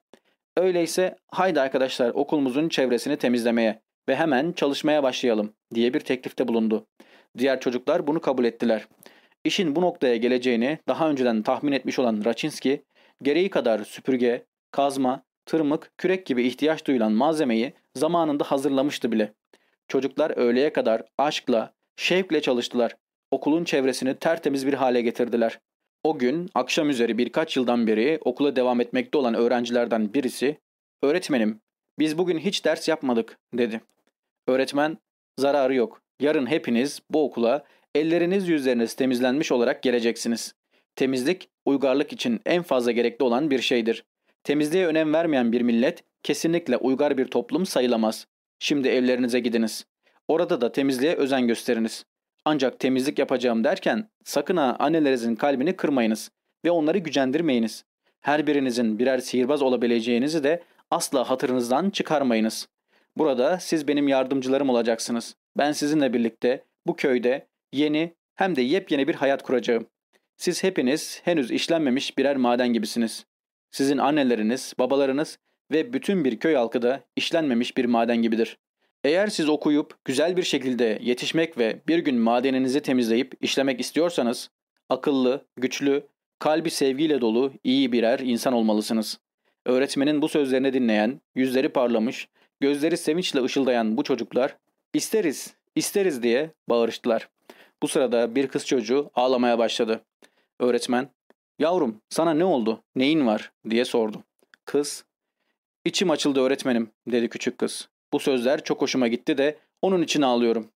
Speaker 1: öyleyse haydi arkadaşlar okulumuzun çevresini temizlemeye ve hemen çalışmaya başlayalım diye bir teklifte bulundu. Diğer çocuklar bunu kabul ettiler. İşin bu noktaya geleceğini daha önceden tahmin etmiş olan Raçinski, gereği kadar süpürge, kazma, tırmık, kürek gibi ihtiyaç duyulan malzemeyi zamanında hazırlamıştı bile. Çocuklar öğleye kadar aşkla, şevkle çalıştılar. Okulun çevresini tertemiz bir hale getirdiler. O gün akşam üzeri birkaç yıldan beri okula devam etmekte olan öğrencilerden birisi, ''Öğretmenim, biz bugün hiç ders yapmadık.'' dedi. Öğretmen, ''Zararı yok. Yarın hepiniz bu okula elleriniz yüzleriniz temizlenmiş olarak geleceksiniz. Temizlik, uygarlık için en fazla gerekli olan bir şeydir. Temizliğe önem vermeyen bir millet kesinlikle uygar bir toplum sayılamaz. Şimdi evlerinize gidiniz. Orada da temizliğe özen gösteriniz. Ancak temizlik yapacağım derken sakın ha annelerinizin kalbini kırmayınız ve onları gücendirmeyiniz. Her birinizin birer sihirbaz olabileceğinizi de asla hatırınızdan çıkarmayınız. Burada siz benim yardımcılarım olacaksınız. Ben sizinle birlikte bu köyde yeni hem de yepyeni bir hayat kuracağım. Siz hepiniz henüz işlenmemiş birer maden gibisiniz. Sizin anneleriniz, babalarınız ve bütün bir köy halkı da işlenmemiş bir maden gibidir. Eğer siz okuyup güzel bir şekilde yetişmek ve bir gün madeninizi temizleyip işlemek istiyorsanız, akıllı, güçlü, kalbi sevgiyle dolu iyi birer insan olmalısınız. Öğretmenin bu sözlerini dinleyen, yüzleri parlamış, gözleri sevinçle ışıldayan bu çocuklar, isteriz, isteriz diye bağırıştılar. Bu sırada bir kız çocuğu ağlamaya başladı. Öğretmen, yavrum sana ne oldu, neyin var diye sordu. Kız, içim açıldı öğretmenim dedi küçük kız. Bu sözler çok hoşuma gitti de onun için ağlıyorum.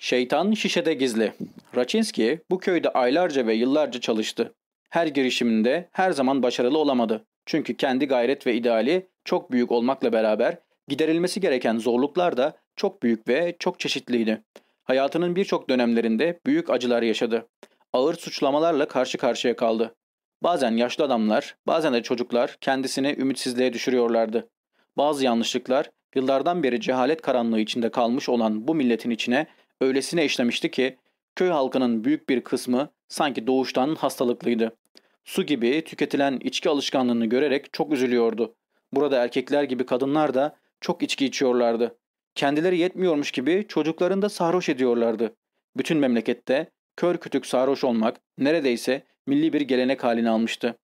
Speaker 1: Şeytan şişede gizli. Raçinski bu köyde aylarca ve yıllarca çalıştı. Her girişiminde her zaman başarılı olamadı. Çünkü kendi gayret ve ideali çok büyük olmakla beraber giderilmesi gereken zorluklar da çok büyük ve çok çeşitliydi. Hayatının birçok dönemlerinde büyük acılar yaşadı. Ağır suçlamalarla karşı karşıya kaldı. Bazen yaşlı adamlar, bazen de çocuklar kendisini ümitsizliğe düşürüyorlardı. Bazı yanlışlıklar yıllardan beri cehalet karanlığı içinde kalmış olan bu milletin içine öylesine işlemişti ki köy halkının büyük bir kısmı sanki doğuştan hastalıklıydı. Su gibi tüketilen içki alışkanlığını görerek çok üzülüyordu. Burada erkekler gibi kadınlar da çok içki içiyorlardı. Kendileri yetmiyormuş gibi çocuklarını da sarhoş ediyorlardı. Bütün memlekette kör kütük sarhoş olmak neredeyse milli bir gelenek halini almıştı.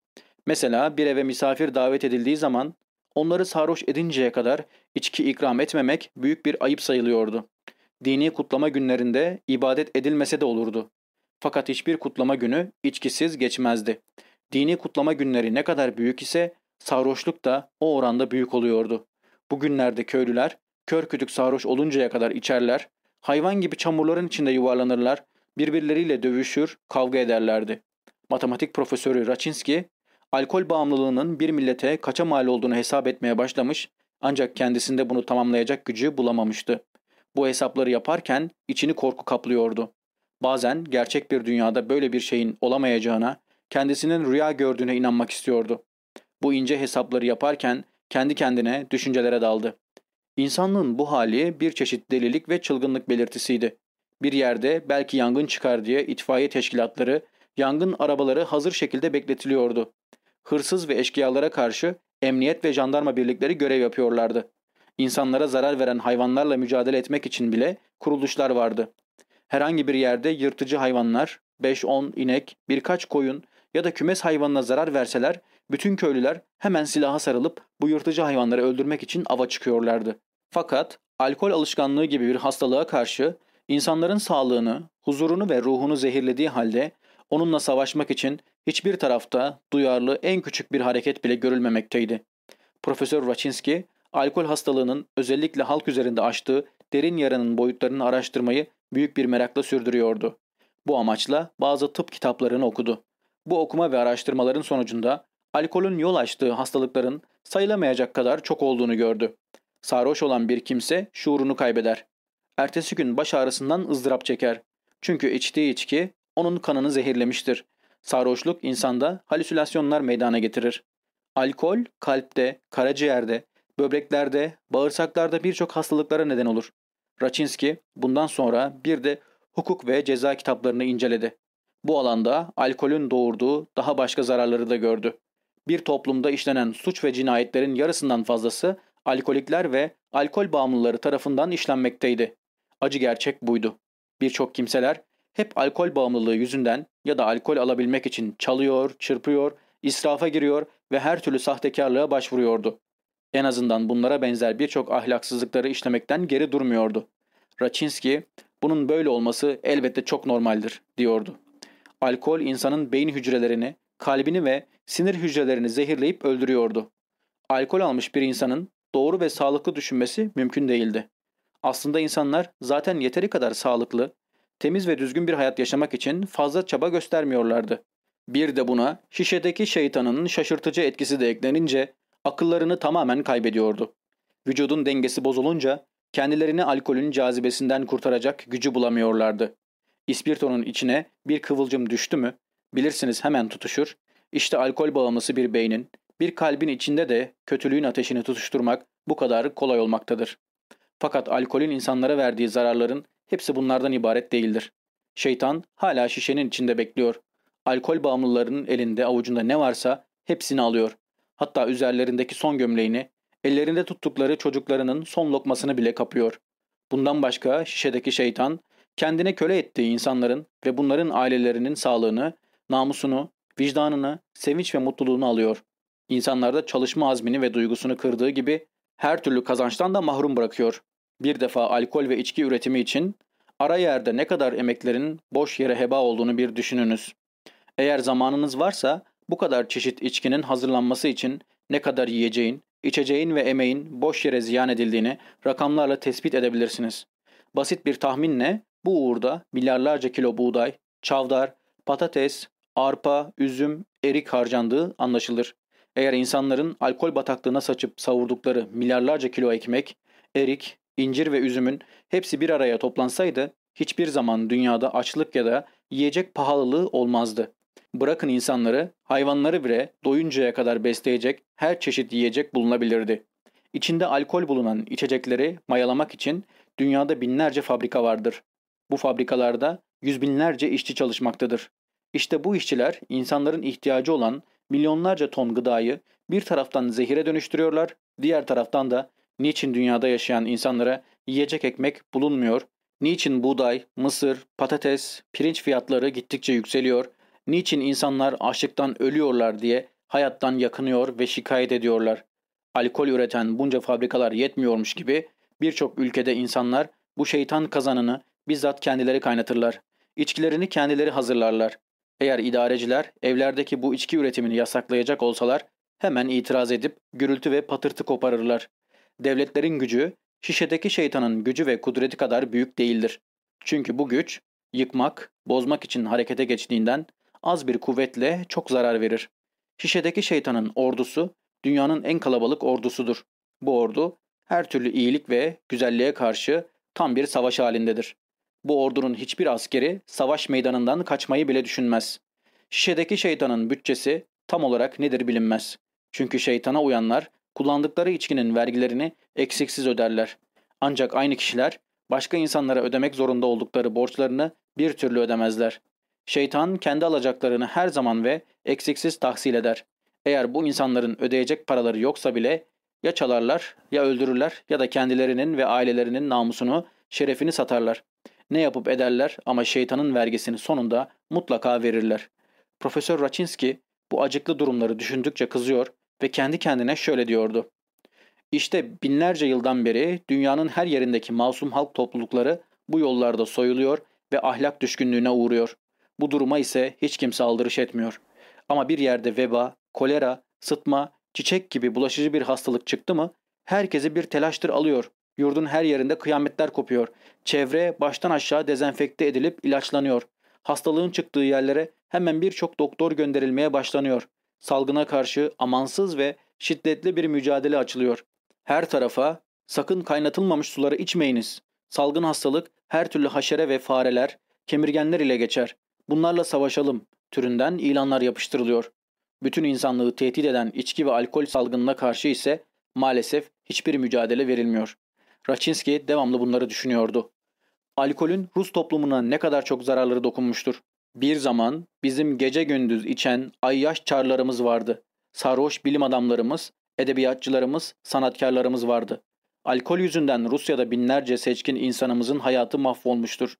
Speaker 1: Mesela bir eve misafir davet edildiği zaman onları sarhoş edinceye kadar içki ikram etmemek büyük bir ayıp sayılıyordu. Dini kutlama günlerinde ibadet edilmese de olurdu. Fakat hiçbir kutlama günü içkisiz geçmezdi. Dini kutlama günleri ne kadar büyük ise sarhoşluk da o oranda büyük oluyordu. Bu günlerde köylüler kör kütük sarhoş oluncaya kadar içerler, hayvan gibi çamurların içinde yuvarlanırlar, birbirleriyle dövüşür, kavga ederlerdi. Matematik profesörü Raçinski, alkol bağımlılığının bir millete kaça mal olduğunu hesap etmeye başlamış ancak kendisinde bunu tamamlayacak gücü bulamamıştı. Bu hesapları yaparken içini korku kaplıyordu. Bazen gerçek bir dünyada böyle bir şeyin olamayacağına, kendisinin rüya gördüğüne inanmak istiyordu. Bu ince hesapları yaparken kendi kendine düşüncelere daldı. İnsanlığın bu hali bir çeşit delilik ve çılgınlık belirtisiydi. Bir yerde belki yangın çıkar diye itfaiye teşkilatları, yangın arabaları hazır şekilde bekletiliyordu. Hırsız ve eşkıyalara karşı emniyet ve jandarma birlikleri görev yapıyorlardı. İnsanlara zarar veren hayvanlarla mücadele etmek için bile kuruluşlar vardı. Herhangi bir yerde yırtıcı hayvanlar, 5-10 inek, birkaç koyun ya da kümes hayvanına zarar verseler bütün köylüler hemen silaha sarılıp bu yırtıcı hayvanları öldürmek için ava çıkıyorlardı. Fakat alkol alışkanlığı gibi bir hastalığa karşı insanların sağlığını, huzurunu ve ruhunu zehirlediği halde onunla savaşmak için hiçbir tarafta duyarlı en küçük bir hareket bile görülmemekteydi. Profesör Raczynski, alkol hastalığının özellikle halk üzerinde açtığı derin yaranın boyutlarını araştırmayı büyük bir merakla sürdürüyordu. Bu amaçla bazı tıp kitaplarını okudu. Bu okuma ve araştırmaların sonucunda alkolün yol açtığı hastalıkların sayılamayacak kadar çok olduğunu gördü. Sarhoş olan bir kimse şuurunu kaybeder. Ertesi gün baş ağrısından ızdırap çeker. Çünkü içtiği içki onun kanını zehirlemiştir. Sarhoşluk insanda halüsinasyonlar meydana getirir. Alkol kalpte, karaciğerde, böbreklerde, bağırsaklarda birçok hastalıklara neden olur. Raczynski bundan sonra bir de hukuk ve ceza kitaplarını inceledi. Bu alanda alkolün doğurduğu daha başka zararları da gördü. Bir toplumda işlenen suç ve cinayetlerin yarısından fazlası alkolikler ve alkol bağımlıları tarafından işlenmekteydi. Acı gerçek buydu. Birçok kimseler hep alkol bağımlılığı yüzünden ya da alkol alabilmek için çalıyor, çırpıyor, israfa giriyor ve her türlü sahtekarlığa başvuruyordu. En azından bunlara benzer birçok ahlaksızlıkları işlemekten geri durmuyordu. Raczynski, bunun böyle olması elbette çok normaldir, diyordu. Alkol insanın beyin hücrelerini, kalbini ve sinir hücrelerini zehirleyip öldürüyordu. Alkol almış bir insanın doğru ve sağlıklı düşünmesi mümkün değildi. Aslında insanlar zaten yeteri kadar sağlıklı, temiz ve düzgün bir hayat yaşamak için fazla çaba göstermiyorlardı. Bir de buna şişedeki şeytanın şaşırtıcı etkisi de eklenince akıllarını tamamen kaybediyordu. Vücudun dengesi bozulunca kendilerini alkolün cazibesinden kurtaracak gücü bulamıyorlardı. İspirtonun içine bir kıvılcım düştü mü bilirsiniz hemen tutuşur. İşte alkol bağımlısı bir beynin, bir kalbin içinde de kötülüğün ateşini tutuşturmak bu kadar kolay olmaktadır. Fakat alkolün insanlara verdiği zararların hepsi bunlardan ibaret değildir. Şeytan hala şişenin içinde bekliyor. Alkol bağımlılarının elinde avucunda ne varsa hepsini alıyor. Hatta üzerlerindeki son gömleğini, ellerinde tuttukları çocuklarının son lokmasını bile kapıyor. Bundan başka şişedeki şeytan kendine köle ettiği insanların ve bunların ailelerinin sağlığını, namusunu, vicdanını, sevinç ve mutluluğunu alıyor. İnsanlarda çalışma azmini ve duygusunu kırdığı gibi her türlü kazançtan da mahrum bırakıyor. Bir defa alkol ve içki üretimi için ara yerde ne kadar emeklerin boş yere heba olduğunu bir düşününüz. Eğer zamanınız varsa bu kadar çeşit içkinin hazırlanması için ne kadar yiyeceğin, içeceğin ve emeğin boş yere ziyan edildiğini rakamlarla tespit edebilirsiniz. Basit bir tahminle bu uğurda milyarlarca kilo buğday, çavdar, patates, arpa, üzüm, erik harcandığı anlaşılır. Eğer insanların alkol bataklığına saçıp savurdukları milyarlarca kilo ekmek, erik, incir ve üzümün hepsi bir araya toplansaydı hiçbir zaman dünyada açlık ya da yiyecek pahalılığı olmazdı. Bırakın insanları, hayvanları bile doyuncaya kadar besleyecek her çeşit yiyecek bulunabilirdi. İçinde alkol bulunan içecekleri mayalamak için dünyada binlerce fabrika vardır. Bu fabrikalarda yüz binlerce işçi çalışmaktadır. İşte bu işçiler insanların ihtiyacı olan milyonlarca ton gıdayı bir taraftan zehire dönüştürüyorlar, diğer taraftan da niçin dünyada yaşayan insanlara yiyecek ekmek bulunmuyor, niçin buğday, mısır, patates, pirinç fiyatları gittikçe yükseliyor, niçin insanlar açlıktan ölüyorlar diye hayattan yakınıyor ve şikayet ediyorlar. Alkol üreten bunca fabrikalar yetmiyormuş gibi birçok ülkede insanlar bu şeytan kazanını bizzat kendileri kaynatırlar. İçkilerini kendileri hazırlarlar. Eğer idareciler evlerdeki bu içki üretimini yasaklayacak olsalar hemen itiraz edip gürültü ve patırtı koparırlar. Devletlerin gücü şişedeki şeytanın gücü ve kudreti kadar büyük değildir. Çünkü bu güç yıkmak, bozmak için harekete geçtiğinden az bir kuvvetle çok zarar verir. Şişedeki şeytanın ordusu dünyanın en kalabalık ordusudur. Bu ordu her türlü iyilik ve güzelliğe karşı tam bir savaş halindedir. Bu ordunun hiçbir askeri savaş meydanından kaçmayı bile düşünmez. Şişedeki şeytanın bütçesi tam olarak nedir bilinmez. Çünkü şeytana uyanlar kullandıkları içkinin vergilerini eksiksiz öderler. Ancak aynı kişiler başka insanlara ödemek zorunda oldukları borçlarını bir türlü ödemezler. Şeytan kendi alacaklarını her zaman ve eksiksiz tahsil eder. Eğer bu insanların ödeyecek paraları yoksa bile ya çalarlar ya öldürürler ya da kendilerinin ve ailelerinin namusunu, şerefini satarlar. Ne yapıp ederler ama şeytanın vergisini sonunda mutlaka verirler. Profesör Raczynski bu acıklı durumları düşündükçe kızıyor ve kendi kendine şöyle diyordu. İşte binlerce yıldan beri dünyanın her yerindeki masum halk toplulukları bu yollarda soyuluyor ve ahlak düşkünlüğüne uğruyor. Bu duruma ise hiç kimse aldırış etmiyor. Ama bir yerde veba, kolera, sıtma, çiçek gibi bulaşıcı bir hastalık çıktı mı herkesi bir telaştır alıyor. Yurdun her yerinde kıyametler kopuyor. Çevre baştan aşağı dezenfekte edilip ilaçlanıyor. Hastalığın çıktığı yerlere hemen birçok doktor gönderilmeye başlanıyor. Salgına karşı amansız ve şiddetli bir mücadele açılıyor. Her tarafa sakın kaynatılmamış suları içmeyiniz. Salgın hastalık her türlü haşere ve fareler, kemirgenler ile geçer. Bunlarla savaşalım türünden ilanlar yapıştırılıyor. Bütün insanlığı tehdit eden içki ve alkol salgınına karşı ise maalesef hiçbir mücadele verilmiyor. Raczynski devamlı bunları düşünüyordu. Alkolün Rus toplumuna ne kadar çok zararları dokunmuştur. Bir zaman bizim gece gündüz içen ayyaş çarlarımız vardı. Sarhoş bilim adamlarımız, edebiyatçılarımız, sanatkarlarımız vardı. Alkol yüzünden Rusya'da binlerce seçkin insanımızın hayatı mahvolmuştur.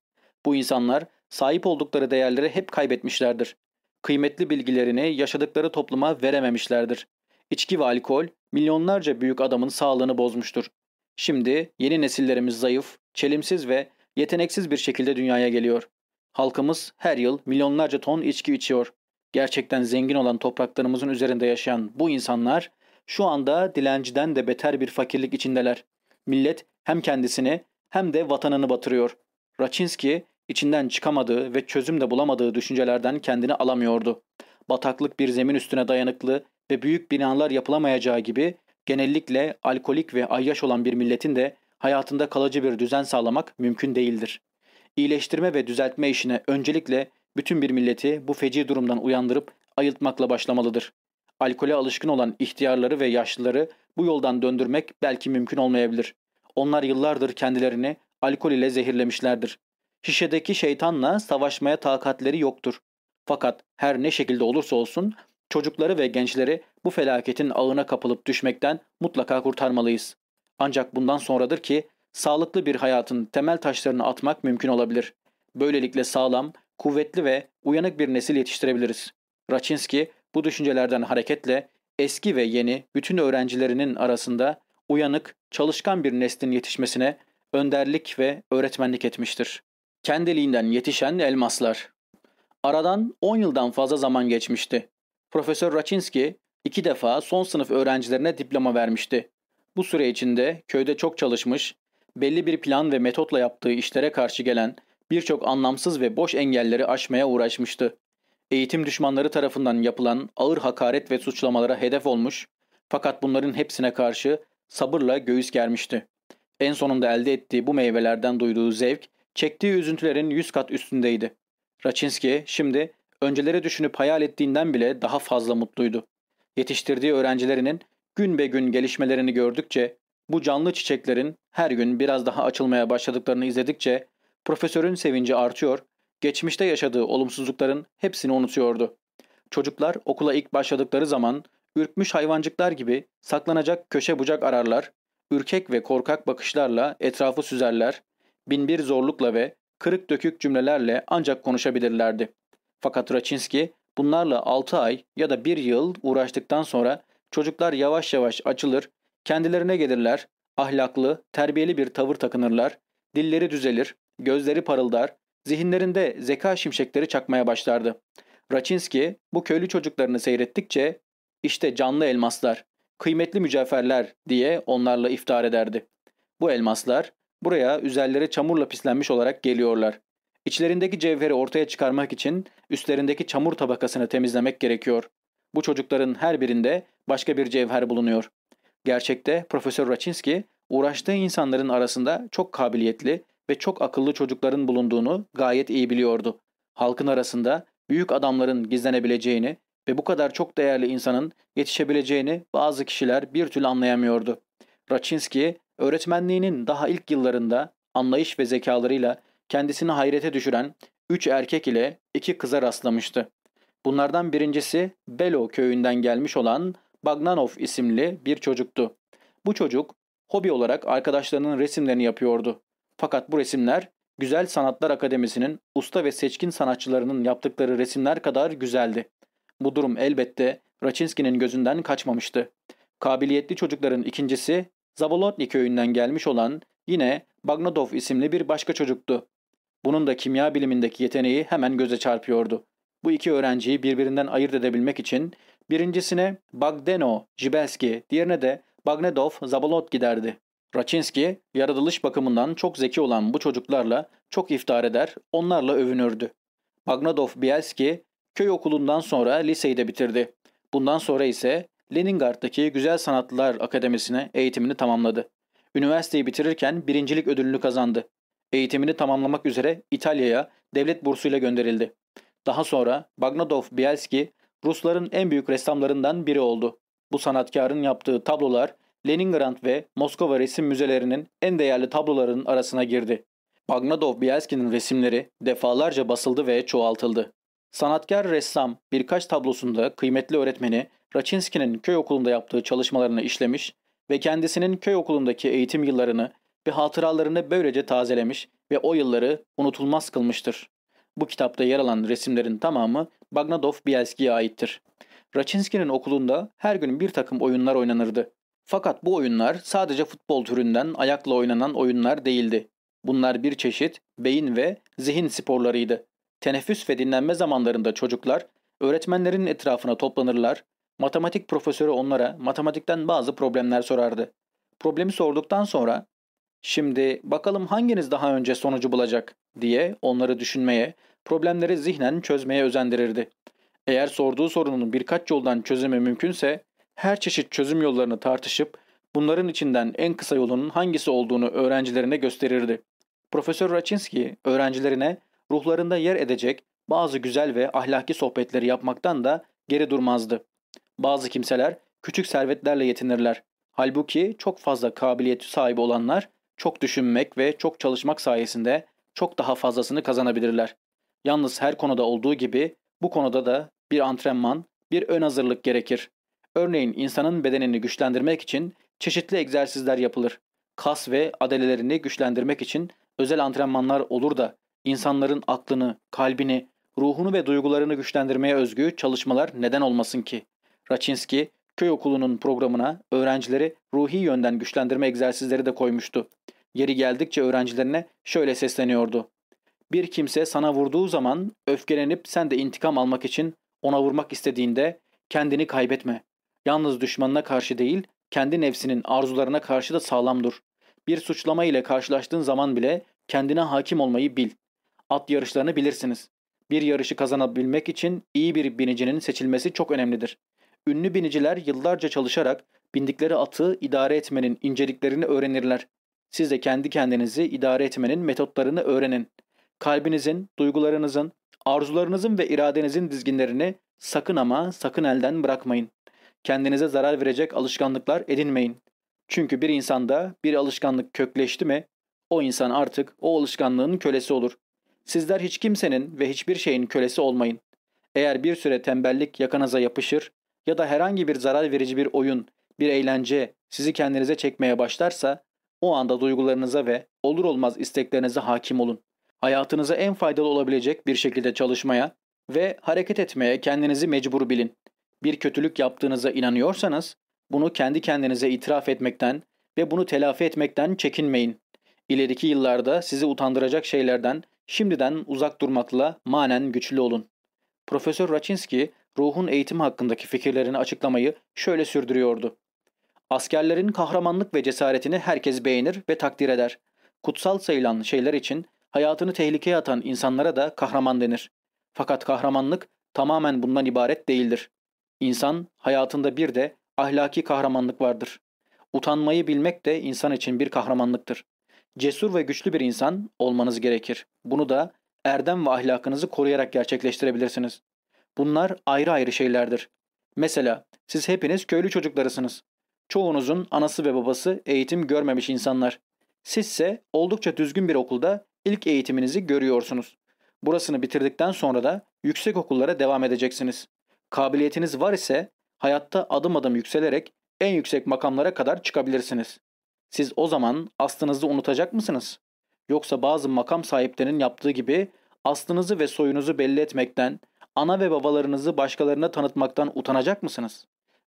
Speaker 1: Bu insanlar sahip oldukları değerleri hep kaybetmişlerdir. Kıymetli bilgilerini yaşadıkları topluma verememişlerdir. İçki ve alkol milyonlarca büyük adamın sağlığını bozmuştur. Şimdi yeni nesillerimiz zayıf, çelimsiz ve yeteneksiz bir şekilde dünyaya geliyor. Halkımız her yıl milyonlarca ton içki içiyor. Gerçekten zengin olan topraklarımızın üzerinde yaşayan bu insanlar şu anda dilenciden de beter bir fakirlik içindeler. Millet hem kendisini hem de vatanını batırıyor. Raczynski içinden çıkamadığı ve çözüm de bulamadığı düşüncelerden kendini alamıyordu. Bataklık bir zemin üstüne dayanıklı ve büyük binalar yapılamayacağı gibi genellikle alkolik ve ayyaş olan bir milletin de hayatında kalıcı bir düzen sağlamak mümkün değildir. İyileştirme ve düzeltme işine öncelikle bütün bir milleti bu feci durumdan uyandırıp ayıltmakla başlamalıdır. Alkole alışkın olan ihtiyarları ve yaşlıları bu yoldan döndürmek belki mümkün olmayabilir. Onlar yıllardır kendilerini alkol ile zehirlemişlerdir. Şişedeki şeytanla savaşmaya takatleri yoktur. Fakat her ne şekilde olursa olsun çocukları ve gençleri bu felaketin ağına kapılıp düşmekten mutlaka kurtarmalıyız. Ancak bundan sonradır ki sağlıklı bir hayatın temel taşlarını atmak mümkün olabilir. Böylelikle sağlam, kuvvetli ve uyanık bir nesil yetiştirebiliriz. Raçinski bu düşüncelerden hareketle eski ve yeni bütün öğrencilerinin arasında uyanık, çalışkan bir neslin yetişmesine önderlik ve öğretmenlik etmiştir. Kendiliğinden yetişen elmaslar. Aradan 10 yıldan fazla zaman geçmişti. Profesör Raçinski iki defa son sınıf öğrencilerine diploma vermişti. Bu süre içinde köyde çok çalışmış, belli bir plan ve metotla yaptığı işlere karşı gelen birçok anlamsız ve boş engelleri aşmaya uğraşmıştı. Eğitim düşmanları tarafından yapılan ağır hakaret ve suçlamalara hedef olmuş fakat bunların hepsine karşı sabırla göğüs germişti. En sonunda elde ettiği bu meyvelerden duyduğu zevk, çektiği üzüntülerin yüz kat üstündeydi. Raçinski şimdi önceleri düşünüp hayal ettiğinden bile daha fazla mutluydu. Yetiştirdiği öğrencilerinin gün be gün gelişmelerini gördükçe, bu canlı çiçeklerin her gün biraz daha açılmaya başladıklarını izledikçe profesörün sevinci artıyor, geçmişte yaşadığı olumsuzlukların hepsini unutuyordu. Çocuklar okula ilk başladıkları zaman ürkmüş hayvancıklar gibi saklanacak köşe bucak ararlar, ürkek ve korkak bakışlarla etrafı süzerler, binbir zorlukla ve kırık dökük cümlelerle ancak konuşabilirlerdi. Fakat Raçinski bunlarla 6 ay ya da 1 yıl uğraştıktan sonra çocuklar yavaş yavaş açılır, kendilerine gelirler, ahlaklı, terbiyeli bir tavır takınırlar, dilleri düzelir, gözleri parıldar, zihinlerinde zeka şimşekleri çakmaya başlardı. Raçinski bu köylü çocuklarını seyrettikçe işte canlı elmaslar, kıymetli mücevherler diye onlarla iftar ederdi. Bu elmaslar buraya üzerleri çamurla pislenmiş olarak geliyorlar. İçlerindeki cevheri ortaya çıkarmak için üstlerindeki çamur tabakasını temizlemek gerekiyor. Bu çocukların her birinde başka bir cevher bulunuyor. Gerçekte Profesör Raçinski uğraştığı insanların arasında çok kabiliyetli ve çok akıllı çocukların bulunduğunu gayet iyi biliyordu. Halkın arasında büyük adamların gizlenebileceğini ve bu kadar çok değerli insanın yetişebileceğini bazı kişiler bir türlü anlayamıyordu. Raçinski, öğretmenliğinin daha ilk yıllarında anlayış ve zekalarıyla kendisini hayrete düşüren üç erkek ile iki kıza rastlamıştı. Bunlardan birincisi Belo köyünden gelmiş olan Bagnanov isimli bir çocuktu. Bu çocuk hobi olarak arkadaşlarının resimlerini yapıyordu. Fakat bu resimler Güzel Sanatlar Akademisi'nin usta ve seçkin sanatçılarının yaptıkları resimler kadar güzeldi. Bu durum elbette Raçinski'nin gözünden kaçmamıştı. Kabiliyetli çocukların ikincisi Zabolotny köyünden gelmiş olan yine Bagnadov isimli bir başka çocuktu. Bunun da kimya bilimindeki yeteneği hemen göze çarpıyordu. Bu iki öğrenciyi birbirinden ayırt edebilmek için birincisine Bagdeno Jibelski, diğerine de Bagnedov Zabolot giderdi. Raçinski, yaratılış bakımından çok zeki olan bu çocuklarla çok iftar eder, onlarla övünürdü. Bagnadov Bielski, köy okulundan sonra liseyi de bitirdi. Bundan sonra ise Leningrad'daki Güzel Sanatlar Akademisi'ne eğitimini tamamladı. Üniversiteyi bitirirken birincilik ödülünü kazandı. Eğitimini tamamlamak üzere İtalya'ya devlet bursuyla gönderildi. Daha sonra Bagnadov Bielski Rusların en büyük ressamlarından biri oldu. Bu sanatkarın yaptığı tablolar Leningrad ve Moskova resim müzelerinin en değerli tablolarının arasına girdi. Bagnadov Bielski'nin resimleri defalarca basıldı ve çoğaltıldı. Sanatkar ressam birkaç tablosunda kıymetli öğretmeni Raçinski'nin köy okulunda yaptığı çalışmalarını işlemiş ve kendisinin köy okulundaki eğitim yıllarını ve hatıralarını böylece tazelemiş ve o yılları unutulmaz kılmıştır. Bu kitapta yer alan resimlerin tamamı Bagnadov Bielski'ye aittir. Raçinski'nin okulunda her gün bir takım oyunlar oynanırdı. Fakat bu oyunlar sadece futbol türünden ayakla oynanan oyunlar değildi. Bunlar bir çeşit beyin ve zihin sporlarıydı. Teneffüs ve dinlenme zamanlarında çocuklar öğretmenlerin etrafına toplanırlar, matematik profesörü onlara matematikten bazı problemler sorardı. Problemi sorduktan sonra Şimdi bakalım hanginiz daha önce sonucu bulacak diye onları düşünmeye, problemleri zihnen çözmeye özendirirdi. Eğer sorduğu sorunun birkaç yoldan çözümü mümkünse her çeşit çözüm yollarını tartışıp bunların içinden en kısa yolunun hangisi olduğunu öğrencilerine gösterirdi. Profesör Raçinski öğrencilerine ruhlarında yer edecek bazı güzel ve ahlaki sohbetleri yapmaktan da geri durmazdı. Bazı kimseler küçük servetlerle yetinirler. Halbuki çok fazla kabiliyeti sahibi olanlar çok düşünmek ve çok çalışmak sayesinde çok daha fazlasını kazanabilirler. Yalnız her konuda olduğu gibi bu konuda da bir antrenman, bir ön hazırlık gerekir. Örneğin insanın bedenini güçlendirmek için çeşitli egzersizler yapılır. Kas ve adelelerini güçlendirmek için özel antrenmanlar olur da insanların aklını, kalbini, ruhunu ve duygularını güçlendirmeye özgü çalışmalar neden olmasın ki? Raçinski, köy okulunun programına öğrencileri ruhi yönden güçlendirme egzersizleri de koymuştu. Yeri geldikçe öğrencilerine şöyle sesleniyordu. Bir kimse sana vurduğu zaman öfkelenip sen de intikam almak için ona vurmak istediğinde kendini kaybetme. Yalnız düşmanına karşı değil, kendi nefsinin arzularına karşı da sağlam dur. Bir suçlama ile karşılaştığın zaman bile kendine hakim olmayı bil. At yarışlarını bilirsiniz. Bir yarışı kazanabilmek için iyi bir binicinin seçilmesi çok önemlidir. Ünlü biniciler yıllarca çalışarak bindikleri atı idare etmenin inceliklerini öğrenirler. Siz de kendi kendinizi idare etmenin metotlarını öğrenin. Kalbinizin, duygularınızın, arzularınızın ve iradenizin dizginlerini sakın ama sakın elden bırakmayın. Kendinize zarar verecek alışkanlıklar edinmeyin. Çünkü bir insanda bir alışkanlık kökleşti mi, o insan artık o alışkanlığın kölesi olur. Sizler hiç kimsenin ve hiçbir şeyin kölesi olmayın. Eğer bir süre tembellik yakanıza yapışır ya da herhangi bir zarar verici bir oyun, bir eğlence sizi kendinize çekmeye başlarsa, o anda duygularınıza ve olur olmaz isteklerinize hakim olun. Hayatınıza en faydalı olabilecek bir şekilde çalışmaya ve hareket etmeye kendinizi mecbur bilin. Bir kötülük yaptığınıza inanıyorsanız, bunu kendi kendinize itiraf etmekten ve bunu telafi etmekten çekinmeyin. İleriki yıllarda sizi utandıracak şeylerden şimdiden uzak durmakla manen güçlü olun. Profesör Raczynski ruhun eğitimi hakkındaki fikirlerini açıklamayı şöyle sürdürüyordu. Askerlerin kahramanlık ve cesaretini herkes beğenir ve takdir eder. Kutsal sayılan şeyler için hayatını tehlikeye atan insanlara da kahraman denir. Fakat kahramanlık tamamen bundan ibaret değildir. İnsan hayatında bir de ahlaki kahramanlık vardır. Utanmayı bilmek de insan için bir kahramanlıktır. Cesur ve güçlü bir insan olmanız gerekir. Bunu da erdem ve ahlakınızı koruyarak gerçekleştirebilirsiniz. Bunlar ayrı ayrı şeylerdir. Mesela siz hepiniz köylü çocuklarısınız. Çoğunuzun anası ve babası eğitim görmemiş insanlar. Sizse oldukça düzgün bir okulda ilk eğitiminizi görüyorsunuz. Burasını bitirdikten sonra da yüksek okullara devam edeceksiniz. Kabiliyetiniz var ise hayatta adım adım yükselerek en yüksek makamlara kadar çıkabilirsiniz. Siz o zaman aslınızı unutacak mısınız? Yoksa bazı makam sahiplerinin yaptığı gibi aslınızı ve soyunuzu belli etmekten, ana ve babalarınızı başkalarına tanıtmaktan utanacak mısınız?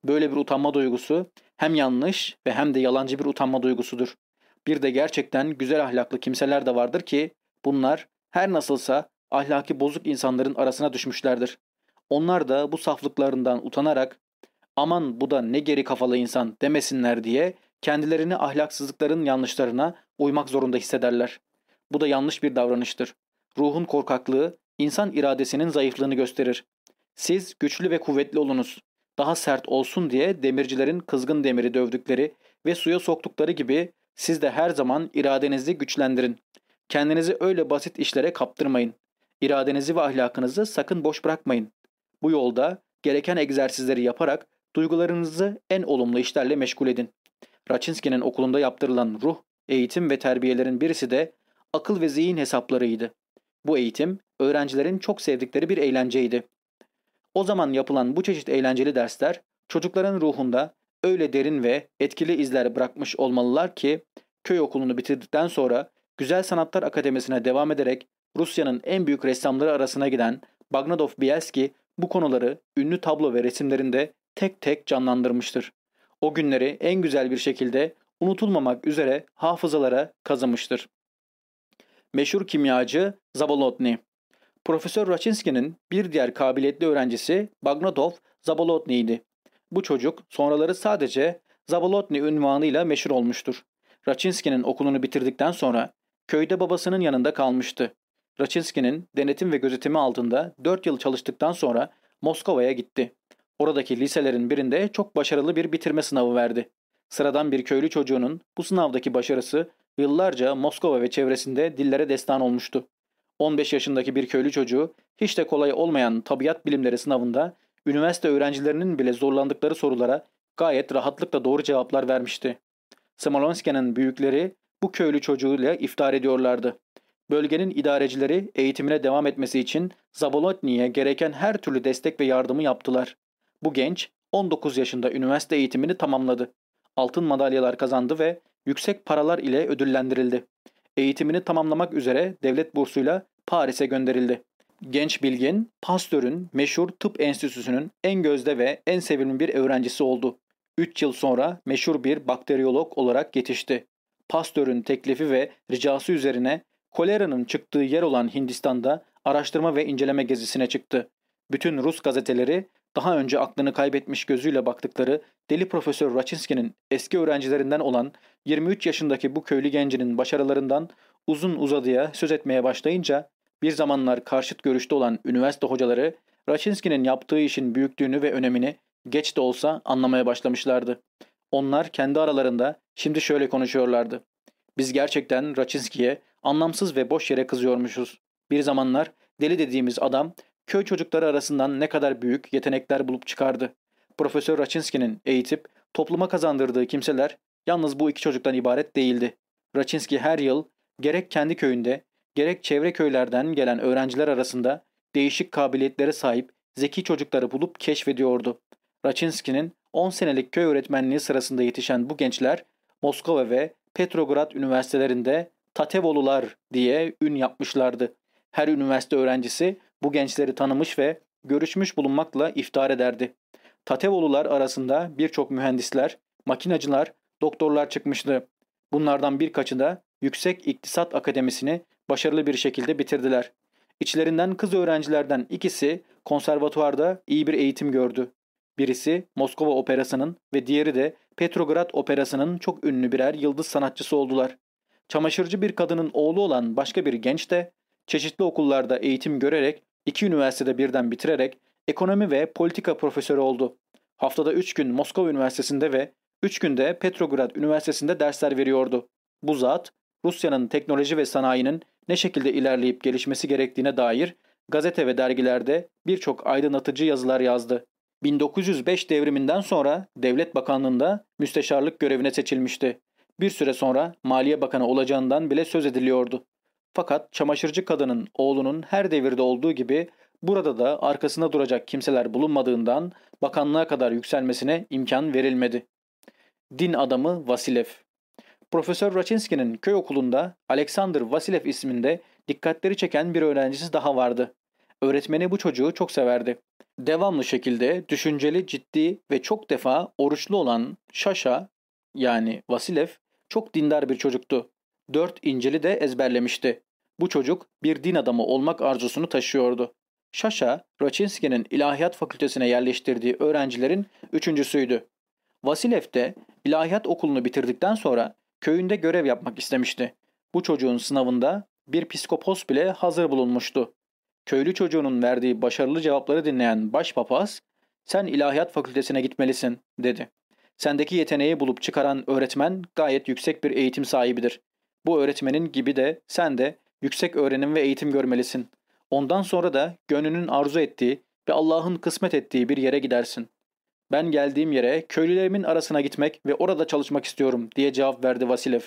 Speaker 1: Böyle bir utanma duygusu hem yanlış ve hem de yalancı bir utanma duygusudur. Bir de gerçekten güzel ahlaklı kimseler de vardır ki bunlar her nasılsa ahlaki bozuk insanların arasına düşmüşlerdir. Onlar da bu saflıklarından utanarak aman bu da ne geri kafalı insan demesinler diye kendilerini ahlaksızlıkların yanlışlarına uymak zorunda hissederler. Bu da yanlış bir davranıştır. Ruhun korkaklığı insan iradesinin zayıflığını gösterir. Siz güçlü ve kuvvetli olunuz. Daha sert olsun diye demircilerin kızgın demiri dövdükleri ve suya soktukları gibi siz de her zaman iradenizi güçlendirin. Kendinizi öyle basit işlere kaptırmayın. İradenizi ve ahlakınızı sakın boş bırakmayın. Bu yolda gereken egzersizleri yaparak duygularınızı en olumlu işlerle meşgul edin. Raçinski'nin okulunda yaptırılan ruh, eğitim ve terbiyelerin birisi de akıl ve zihin hesaplarıydı. Bu eğitim öğrencilerin çok sevdikleri bir eğlenceydi. O zaman yapılan bu çeşit eğlenceli dersler çocukların ruhunda öyle derin ve etkili izler bırakmış olmalılar ki köy okulunu bitirdikten sonra Güzel Sanatlar Akademisi'ne devam ederek Rusya'nın en büyük ressamları arasına giden Bagnadov Bielski bu konuları ünlü tablo ve resimlerinde tek tek canlandırmıştır. O günleri en güzel bir şekilde unutulmamak üzere hafızalara kazımıştır. Meşhur kimyacı Zabolotny Profesör Raczynski'nin bir diğer kabiliyetli öğrencisi Bagnadov Zabolotny'ydi. Bu çocuk sonraları sadece Zabolotny ünvanıyla meşhur olmuştur. Raczynski'nin okulunu bitirdikten sonra köyde babasının yanında kalmıştı. Raczynski'nin denetim ve gözetimi altında 4 yıl çalıştıktan sonra Moskova'ya gitti. Oradaki liselerin birinde çok başarılı bir bitirme sınavı verdi. Sıradan bir köylü çocuğunun bu sınavdaki başarısı yıllarca Moskova ve çevresinde dillere destan olmuştu. 15 yaşındaki bir köylü çocuğu hiç de kolay olmayan tabiat bilimleri sınavında üniversite öğrencilerinin bile zorlandıkları sorulara gayet rahatlıkla doğru cevaplar vermişti. Smolensky'nin büyükleri bu köylü çocuğuyla iftar ediyorlardı. Bölgenin idarecileri eğitimine devam etmesi için Zabolotni'ye gereken her türlü destek ve yardımı yaptılar. Bu genç 19 yaşında üniversite eğitimini tamamladı. Altın madalyalar kazandı ve yüksek paralar ile ödüllendirildi. Eğitimini tamamlamak üzere devlet bursuyla Paris'e gönderildi. Genç bilgin, Pasteur'ün meşhur tıp enstitüsünün en gözde ve en sevimli bir öğrencisi oldu. 3 yıl sonra meşhur bir bakteriyolog olarak yetişti. Pasteur'ün teklifi ve ricası üzerine koleranın çıktığı yer olan Hindistan'da araştırma ve inceleme gezisine çıktı. Bütün Rus gazeteleri daha önce aklını kaybetmiş gözüyle baktıkları deli profesör Rachinsky'nin eski öğrencilerinden olan 23 yaşındaki bu köylü gencinin başarılarından uzun uzadıya söz etmeye başlayınca bir zamanlar karşıt görüşte olan üniversite hocaları Rachinsky'nin yaptığı işin büyüklüğünü ve önemini geç de olsa anlamaya başlamışlardı. Onlar kendi aralarında şimdi şöyle konuşuyorlardı. Biz gerçekten Rachinsky'ye anlamsız ve boş yere kızıyormuşuz. Bir zamanlar deli dediğimiz adam köy çocukları arasından ne kadar büyük yetenekler bulup çıkardı. Profesör Rachinsky'nin eğitip topluma kazandırdığı kimseler yalnız bu iki çocuktan ibaret değildi. Rachinsky her yıl gerek kendi köyünde gerek çevre köylerden gelen öğrenciler arasında değişik kabiliyetlere sahip zeki çocukları bulup keşfediyordu. Rachinsky'nin 10 senelik köy öğretmenliği sırasında yetişen bu gençler Moskova ve Petrograd üniversitelerinde Tatevolular diye ün yapmışlardı. Her üniversite öğrencisi bu gençleri tanımış ve görüşmüş bulunmakla iftihar ederdi. Tatevolular arasında birçok mühendisler, makinacılar, doktorlar çıkmıştı. Bunlardan birkaçı da Yüksek İktisat Akademisi'ni başarılı bir şekilde bitirdiler. İçlerinden kız öğrencilerden ikisi konservatuvarda iyi bir eğitim gördü. Birisi Moskova Operası'nın ve diğeri de Petrograd Operası'nın çok ünlü birer yıldız sanatçısı oldular. Çamaşırcı bir kadının oğlu olan başka bir genç de çeşitli okullarda eğitim görerek iki üniversitede birden bitirerek ekonomi ve politika profesörü oldu. Haftada üç gün Moskova Üniversitesi'nde ve üç günde Petrograd Üniversitesi'nde dersler veriyordu. Bu zat Rusya'nın teknoloji ve sanayinin ne şekilde ilerleyip gelişmesi gerektiğine dair gazete ve dergilerde birçok aydınlatıcı yazılar yazdı. 1905 devriminden sonra Devlet Bakanlığı'nda müsteşarlık görevine seçilmişti. Bir süre sonra Maliye Bakanı olacağından bile söz ediliyordu. Fakat çamaşırcı kadının oğlunun her devirde olduğu gibi burada da arkasında duracak kimseler bulunmadığından bakanlığa kadar yükselmesine imkan verilmedi. Din adamı Vasilev Profesör Rachinsky'nin köy okulunda Alexander Vasilev isminde dikkatleri çeken bir öğrencisi daha vardı. Öğretmeni bu çocuğu çok severdi. Devamlı şekilde düşünceli, ciddi ve çok defa oruçlu olan Şaşa yani Vasilev çok dindar bir çocuktu. Dört İncil'i de ezberlemişti. Bu çocuk bir din adamı olmak arzusunu taşıyordu. Şaşa, Rachinsky'nin ilahiyat fakültesine yerleştirdiği öğrencilerin üçüncüsüydü. Vasilev de ilahiyat okulunu bitirdikten sonra köyünde görev yapmak istemişti. Bu çocuğun sınavında bir psikopos bile hazır bulunmuştu. Köylü çocuğunun verdiği başarılı cevapları dinleyen başpapaz, sen ilahiyat fakültesine gitmelisin dedi. Sendeki yeteneği bulup çıkaran öğretmen gayet yüksek bir eğitim sahibidir. Bu öğretmenin gibi de sen de yüksek öğrenim ve eğitim görmelisin. Ondan sonra da gönlünün arzu ettiği ve Allah'ın kısmet ettiği bir yere gidersin. Ben geldiğim yere köylülerimin arasına gitmek ve orada çalışmak istiyorum diye cevap verdi Vasilev.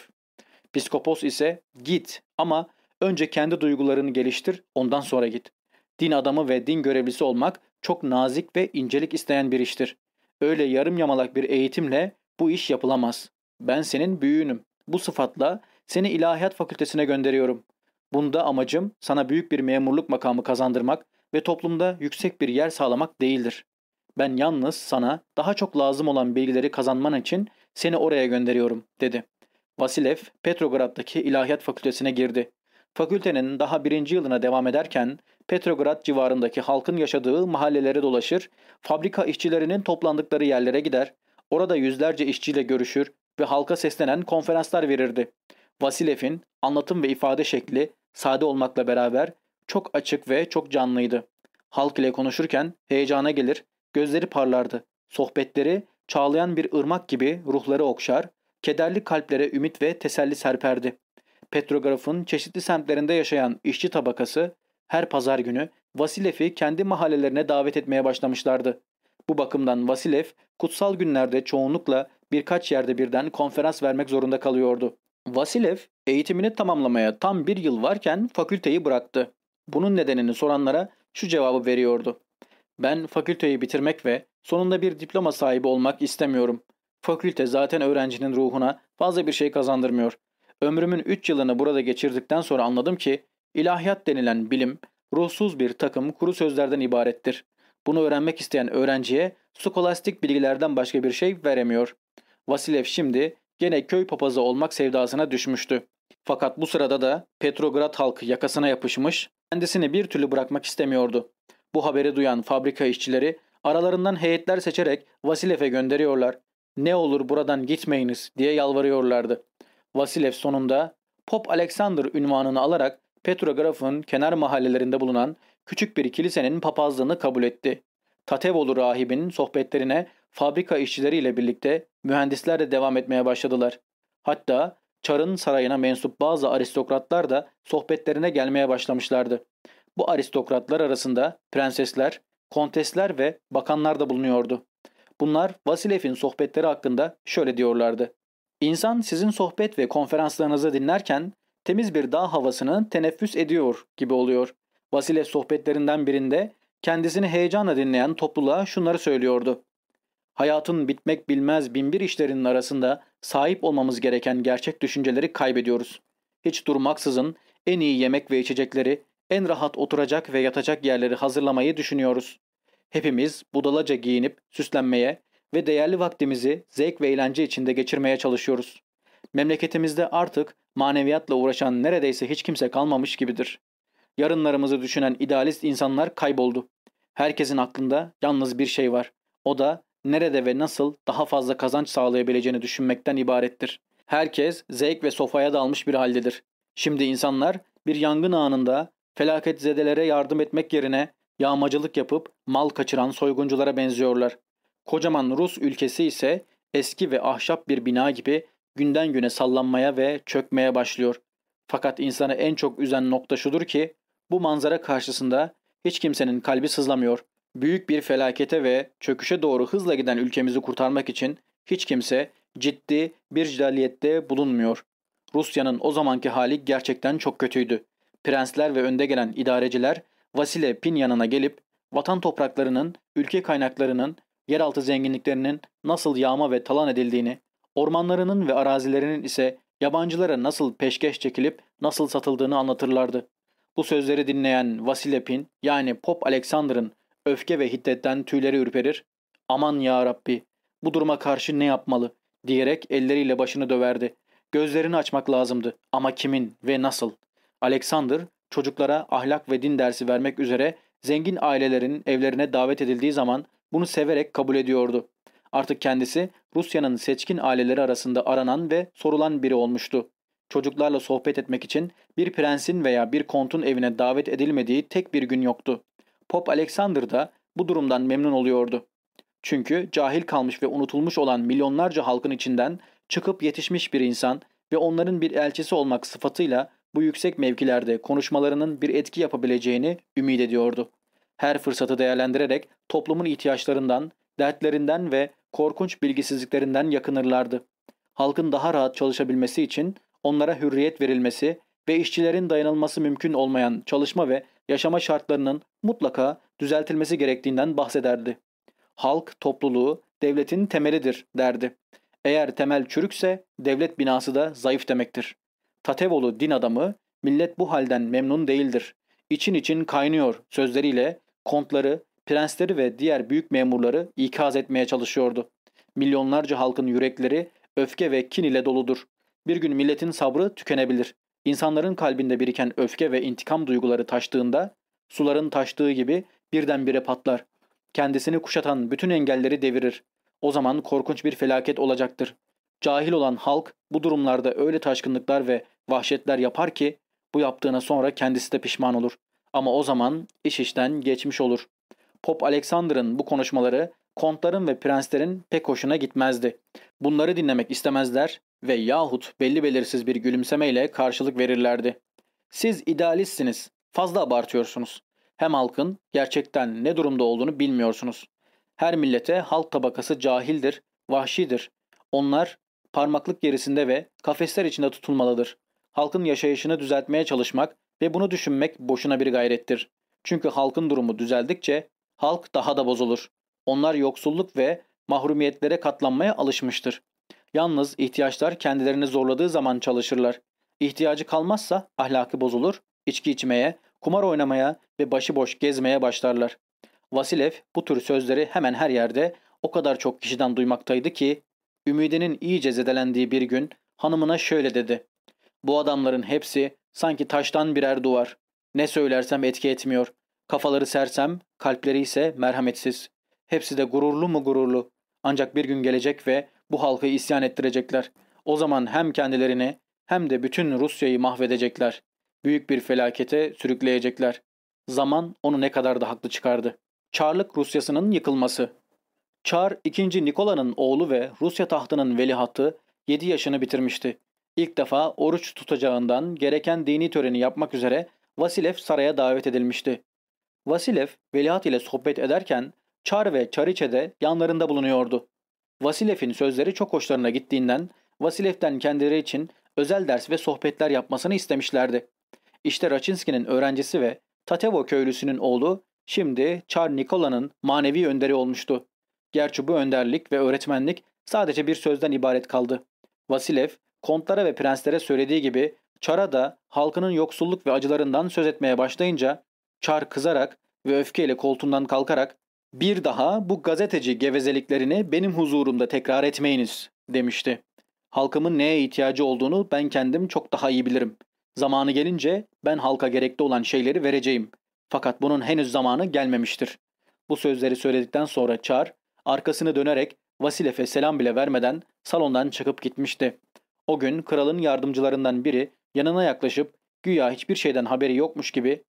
Speaker 1: Piskopos ise git ama önce kendi duygularını geliştir ondan sonra git. Din adamı ve din görevlisi olmak çok nazik ve incelik isteyen bir iştir. Öyle yarım yamalak bir eğitimle bu iş yapılamaz. Ben senin büyüğünüm. Bu sıfatla seni ilahiyat fakültesine gönderiyorum. Bunda amacım sana büyük bir memurluk makamı kazandırmak ve toplumda yüksek bir yer sağlamak değildir. Ben yalnız sana daha çok lazım olan bilgileri kazanman için seni oraya gönderiyorum dedi. Vasilev Petrograd'daki ilahiyat fakültesine girdi. Fakültenin daha birinci yılına devam ederken Petrograd civarındaki halkın yaşadığı mahallelere dolaşır, fabrika işçilerinin toplandıkları yerlere gider, orada yüzlerce işçiyle görüşür ve halka seslenen konferanslar verirdi. Vasilev'in anlatım ve ifade şekli sade olmakla beraber çok açık ve çok canlıydı. Halk ile konuşurken heyecana gelir, Gözleri parlardı. Sohbetleri çağlayan bir ırmak gibi ruhları okşar, kederli kalplere ümit ve teselli serperdi. Petrograf'ın çeşitli semtlerinde yaşayan işçi tabakası her pazar günü Vasilev'i kendi mahallelerine davet etmeye başlamışlardı. Bu bakımdan Vasilev kutsal günlerde çoğunlukla birkaç yerde birden konferans vermek zorunda kalıyordu. Vasilev eğitimini tamamlamaya tam bir yıl varken fakülteyi bıraktı. Bunun nedenini soranlara şu cevabı veriyordu. Ben fakülteyi bitirmek ve sonunda bir diploma sahibi olmak istemiyorum. Fakülte zaten öğrencinin ruhuna fazla bir şey kazandırmıyor. Ömrümün 3 yılını burada geçirdikten sonra anladım ki ilahiyat denilen bilim ruhsuz bir takım kuru sözlerden ibarettir. Bunu öğrenmek isteyen öğrenciye skolastik bilgilerden başka bir şey veremiyor. Vasilev şimdi gene köy papazı olmak sevdasına düşmüştü. Fakat bu sırada da Petrograd halkı yakasına yapışmış, kendisini bir türlü bırakmak istemiyordu. Bu haberi duyan fabrika işçileri aralarından heyetler seçerek Vasilev'e gönderiyorlar. Ne olur buradan gitmeyiniz diye yalvarıyorlardı. Vasilev sonunda Pop Alexander ünvanını alarak Petrograd'ın kenar mahallelerinde bulunan küçük bir kilisenin papazlığını kabul etti. Tatevolu rahibinin sohbetlerine fabrika işçileriyle birlikte mühendisler de devam etmeye başladılar. Hatta Çar'ın sarayına mensup bazı aristokratlar da sohbetlerine gelmeye başlamışlardı. Bu aristokratlar arasında prensesler, kontesler ve bakanlar da bulunuyordu. Bunlar Vasilev'in sohbetleri hakkında şöyle diyorlardı. İnsan sizin sohbet ve konferanslarınızı dinlerken temiz bir dağ havasını teneffüs ediyor gibi oluyor. Vasilev sohbetlerinden birinde kendisini heyecanla dinleyen topluluğa şunları söylüyordu. Hayatın bitmek bilmez binbir işlerinin arasında sahip olmamız gereken gerçek düşünceleri kaybediyoruz. Hiç durmaksızın en iyi yemek ve içecekleri, en rahat oturacak ve yatacak yerleri hazırlamayı düşünüyoruz. Hepimiz budalaca giyinip süslenmeye ve değerli vaktimizi zevk ve eğlence içinde geçirmeye çalışıyoruz. Memleketimizde artık maneviyatla uğraşan neredeyse hiç kimse kalmamış gibidir. Yarınlarımızı düşünen idealist insanlar kayboldu. Herkesin aklında yalnız bir şey var. O da nerede ve nasıl daha fazla kazanç sağlayabileceğini düşünmekten ibarettir. Herkes zevk ve sofaya dalmış bir haldedir. Şimdi insanlar bir yangın anında felaket zedelere yardım etmek yerine yağmacılık yapıp mal kaçıran soygunculara benziyorlar. Kocaman Rus ülkesi ise eski ve ahşap bir bina gibi günden güne sallanmaya ve çökmeye başlıyor. Fakat insanı en çok üzen nokta şudur ki bu manzara karşısında hiç kimsenin kalbi sızlamıyor. Büyük bir felakete ve çöküşe doğru hızla giden ülkemizi kurtarmak için hiç kimse ciddi bir cidaliyette bulunmuyor. Rusya'nın o zamanki hali gerçekten çok kötüydü. Prensler ve önde gelen idareciler Vasile Pin yanına gelip vatan topraklarının, ülke kaynaklarının, yeraltı zenginliklerinin nasıl yağma ve talan edildiğini, ormanlarının ve arazilerinin ise yabancılara nasıl peşkeş çekilip nasıl satıldığını anlatırlardı. Bu sözleri dinleyen Vasilepin yani Pop Alexander'ın öfke ve hiddetten tüyleri ürperir. Aman ya Rabbi bu duruma karşı ne yapmalı diyerek elleriyle başını döverdi. Gözlerini açmak lazımdı ama kimin ve nasıl? Alexander çocuklara ahlak ve din dersi vermek üzere zengin ailelerin evlerine davet edildiği zaman bunu severek kabul ediyordu. Artık kendisi Rusya'nın seçkin aileleri arasında aranan ve sorulan biri olmuştu. Çocuklarla sohbet etmek için bir prensin veya bir kontun evine davet edilmediği tek bir gün yoktu. Pop Alexander da bu durumdan memnun oluyordu. Çünkü cahil kalmış ve unutulmuş olan milyonlarca halkın içinden çıkıp yetişmiş bir insan ve onların bir elçisi olmak sıfatıyla bu yüksek mevkilerde konuşmalarının bir etki yapabileceğini ümit ediyordu. Her fırsatı değerlendirerek toplumun ihtiyaçlarından, dertlerinden ve korkunç bilgisizliklerinden yakınırlardı. Halkın daha rahat çalışabilmesi için onlara hürriyet verilmesi ve işçilerin dayanılması mümkün olmayan çalışma ve yaşama şartlarının mutlaka düzeltilmesi gerektiğinden bahsederdi. Halk topluluğu devletin temelidir derdi. Eğer temel çürükse devlet binası da zayıf demektir. Tatevolu din adamı millet bu halden memnun değildir. İçin için kaynıyor sözleriyle kontları, prensleri ve diğer büyük memurları ikaz etmeye çalışıyordu. Milyonlarca halkın yürekleri öfke ve kin ile doludur. Bir gün milletin sabrı tükenebilir. İnsanların kalbinde biriken öfke ve intikam duyguları taştığında suların taştığı gibi birdenbire patlar. Kendisini kuşatan bütün engelleri devirir. O zaman korkunç bir felaket olacaktır. Cahil olan halk bu durumlarda öyle taşkınlıklar ve vahşetler yapar ki bu yaptığına sonra kendisi de pişman olur. Ama o zaman iş işten geçmiş olur. Pop Alexander'ın bu konuşmaları kontların ve prenslerin pek hoşuna gitmezdi. Bunları dinlemek istemezler ve yahut belli belirsiz bir gülümsemeyle karşılık verirlerdi. Siz idealistsiniz, fazla abartıyorsunuz. Hem halkın gerçekten ne durumda olduğunu bilmiyorsunuz. Her millete halk tabakası cahildir, vahşidir. Onlar parmaklık gerisinde ve kafesler içinde tutulmalıdır. Halkın yaşayışını düzeltmeye çalışmak ve bunu düşünmek boşuna bir gayrettir. Çünkü halkın durumu düzeldikçe halk daha da bozulur. Onlar yoksulluk ve mahrumiyetlere katlanmaya alışmıştır. Yalnız ihtiyaçlar kendilerini zorladığı zaman çalışırlar. İhtiyacı kalmazsa ahlakı bozulur, içki içmeye, kumar oynamaya ve başıboş gezmeye başlarlar. Vasilev bu tür sözleri hemen her yerde o kadar çok kişiden duymaktaydı ki ümidinin iyice zedelendiği bir gün hanımına şöyle dedi. Bu adamların hepsi sanki taştan birer duvar. Ne söylersem etki etmiyor. Kafaları sersem, kalpleri ise merhametsiz. Hepsi de gururlu mu gururlu. Ancak bir gün gelecek ve bu halkı isyan ettirecekler. O zaman hem kendilerini hem de bütün Rusya'yı mahvedecekler. Büyük bir felakete sürükleyecekler. Zaman onu ne kadar da haklı çıkardı. Çarlık Rusyası'nın yıkılması Çar II. Nikola'nın oğlu ve Rusya tahtının veliahtı 7 yaşını bitirmişti. İlk defa oruç tutacağından gereken dini töreni yapmak üzere Vasilev saraya davet edilmişti. Vasilev veliaht ile sohbet ederken Çar ve Çariçe de yanlarında bulunuyordu. Vasilev'in sözleri çok hoşlarına gittiğinden Vasilev'den kendileri için özel ders ve sohbetler yapmasını istemişlerdi. İşte Raçinski'nin öğrencisi ve Tatevo köylüsünün oğlu şimdi Çar Nikola'nın manevi önderi olmuştu. Gerçi bu önderlik ve öğretmenlik sadece bir sözden ibaret kaldı. Vasilev, kontlara ve prenslere söylediği gibi Çar'a da halkının yoksulluk ve acılarından söz etmeye başlayınca Çar kızarak ve öfkeyle koltuğundan kalkarak bir daha bu gazeteci gevezeliklerini benim huzurumda tekrar etmeyiniz demişti. Halkımın neye ihtiyacı olduğunu ben kendim çok daha iyi bilirim. Zamanı gelince ben halka gerekli olan şeyleri vereceğim. Fakat bunun henüz zamanı gelmemiştir. Bu sözleri söyledikten sonra Çar arkasını dönerek Vasilev'e selam bile vermeden salondan çıkıp gitmişti. O gün kralın yardımcılarından biri yanına yaklaşıp güya hiçbir şeyden haberi yokmuş gibi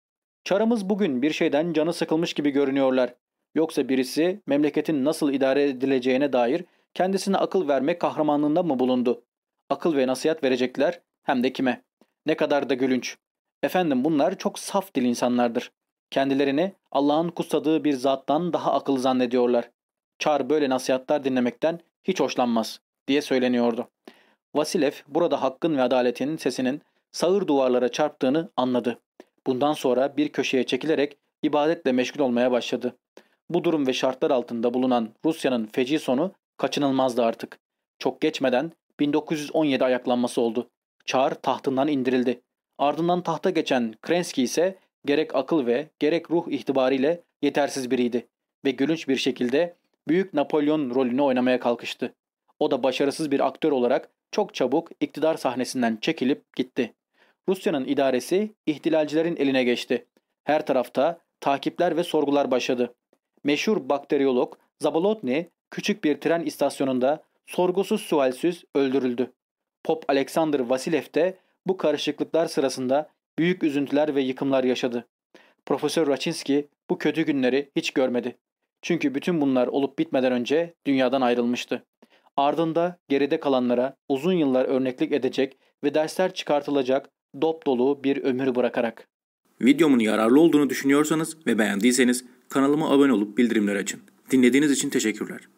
Speaker 1: ''Çarımız bugün bir şeyden canı sıkılmış gibi görünüyorlar. Yoksa birisi memleketin nasıl idare edileceğine dair kendisine akıl verme kahramanlığında mı bulundu? Akıl ve nasihat verecekler hem de kime? Ne kadar da gülünç. Efendim bunlar çok saf dil insanlardır. Kendilerini Allah'ın kutsadığı bir zattan daha akıllı zannediyorlar. Çar böyle nasihatler dinlemekten hiç hoşlanmaz diye söyleniyordu. Vasilev burada hakkın ve adaletin sesinin sağır duvarlara çarptığını anladı. Bundan sonra bir köşeye çekilerek ibadetle meşgul olmaya başladı. Bu durum ve şartlar altında bulunan Rusya'nın feci sonu kaçınılmazdı artık. Çok geçmeden 1917 ayaklanması oldu. Çar tahtından indirildi. Ardından tahta geçen Krenski ise gerek akıl ve gerek ruh itibariyle yetersiz biriydi ve gülünç bir şekilde Büyük Napolyon rolünü oynamaya kalkıştı. O da başarısız bir aktör olarak çok çabuk iktidar sahnesinden çekilip gitti. Rusya'nın idaresi ihtilalcilerin eline geçti. Her tarafta takipler ve sorgular başladı. Meşhur bakteriyolog Zabolotny küçük bir tren istasyonunda sorgusuz sualsiz öldürüldü. Pop Alexander Vasilev de bu karışıklıklar sırasında büyük üzüntüler ve yıkımlar yaşadı. Profesör Raczynski bu kötü günleri hiç görmedi. Çünkü bütün bunlar olup bitmeden önce dünyadan ayrılmıştı. Ardında geride kalanlara uzun yıllar örneklik edecek ve dersler çıkartılacak dop dolu bir ömür bırakarak.
Speaker 2: Videomun yararlı olduğunu düşünüyorsanız ve beğendiyseniz kanalıma abone olup bildirimleri açın. Dinlediğiniz için teşekkürler.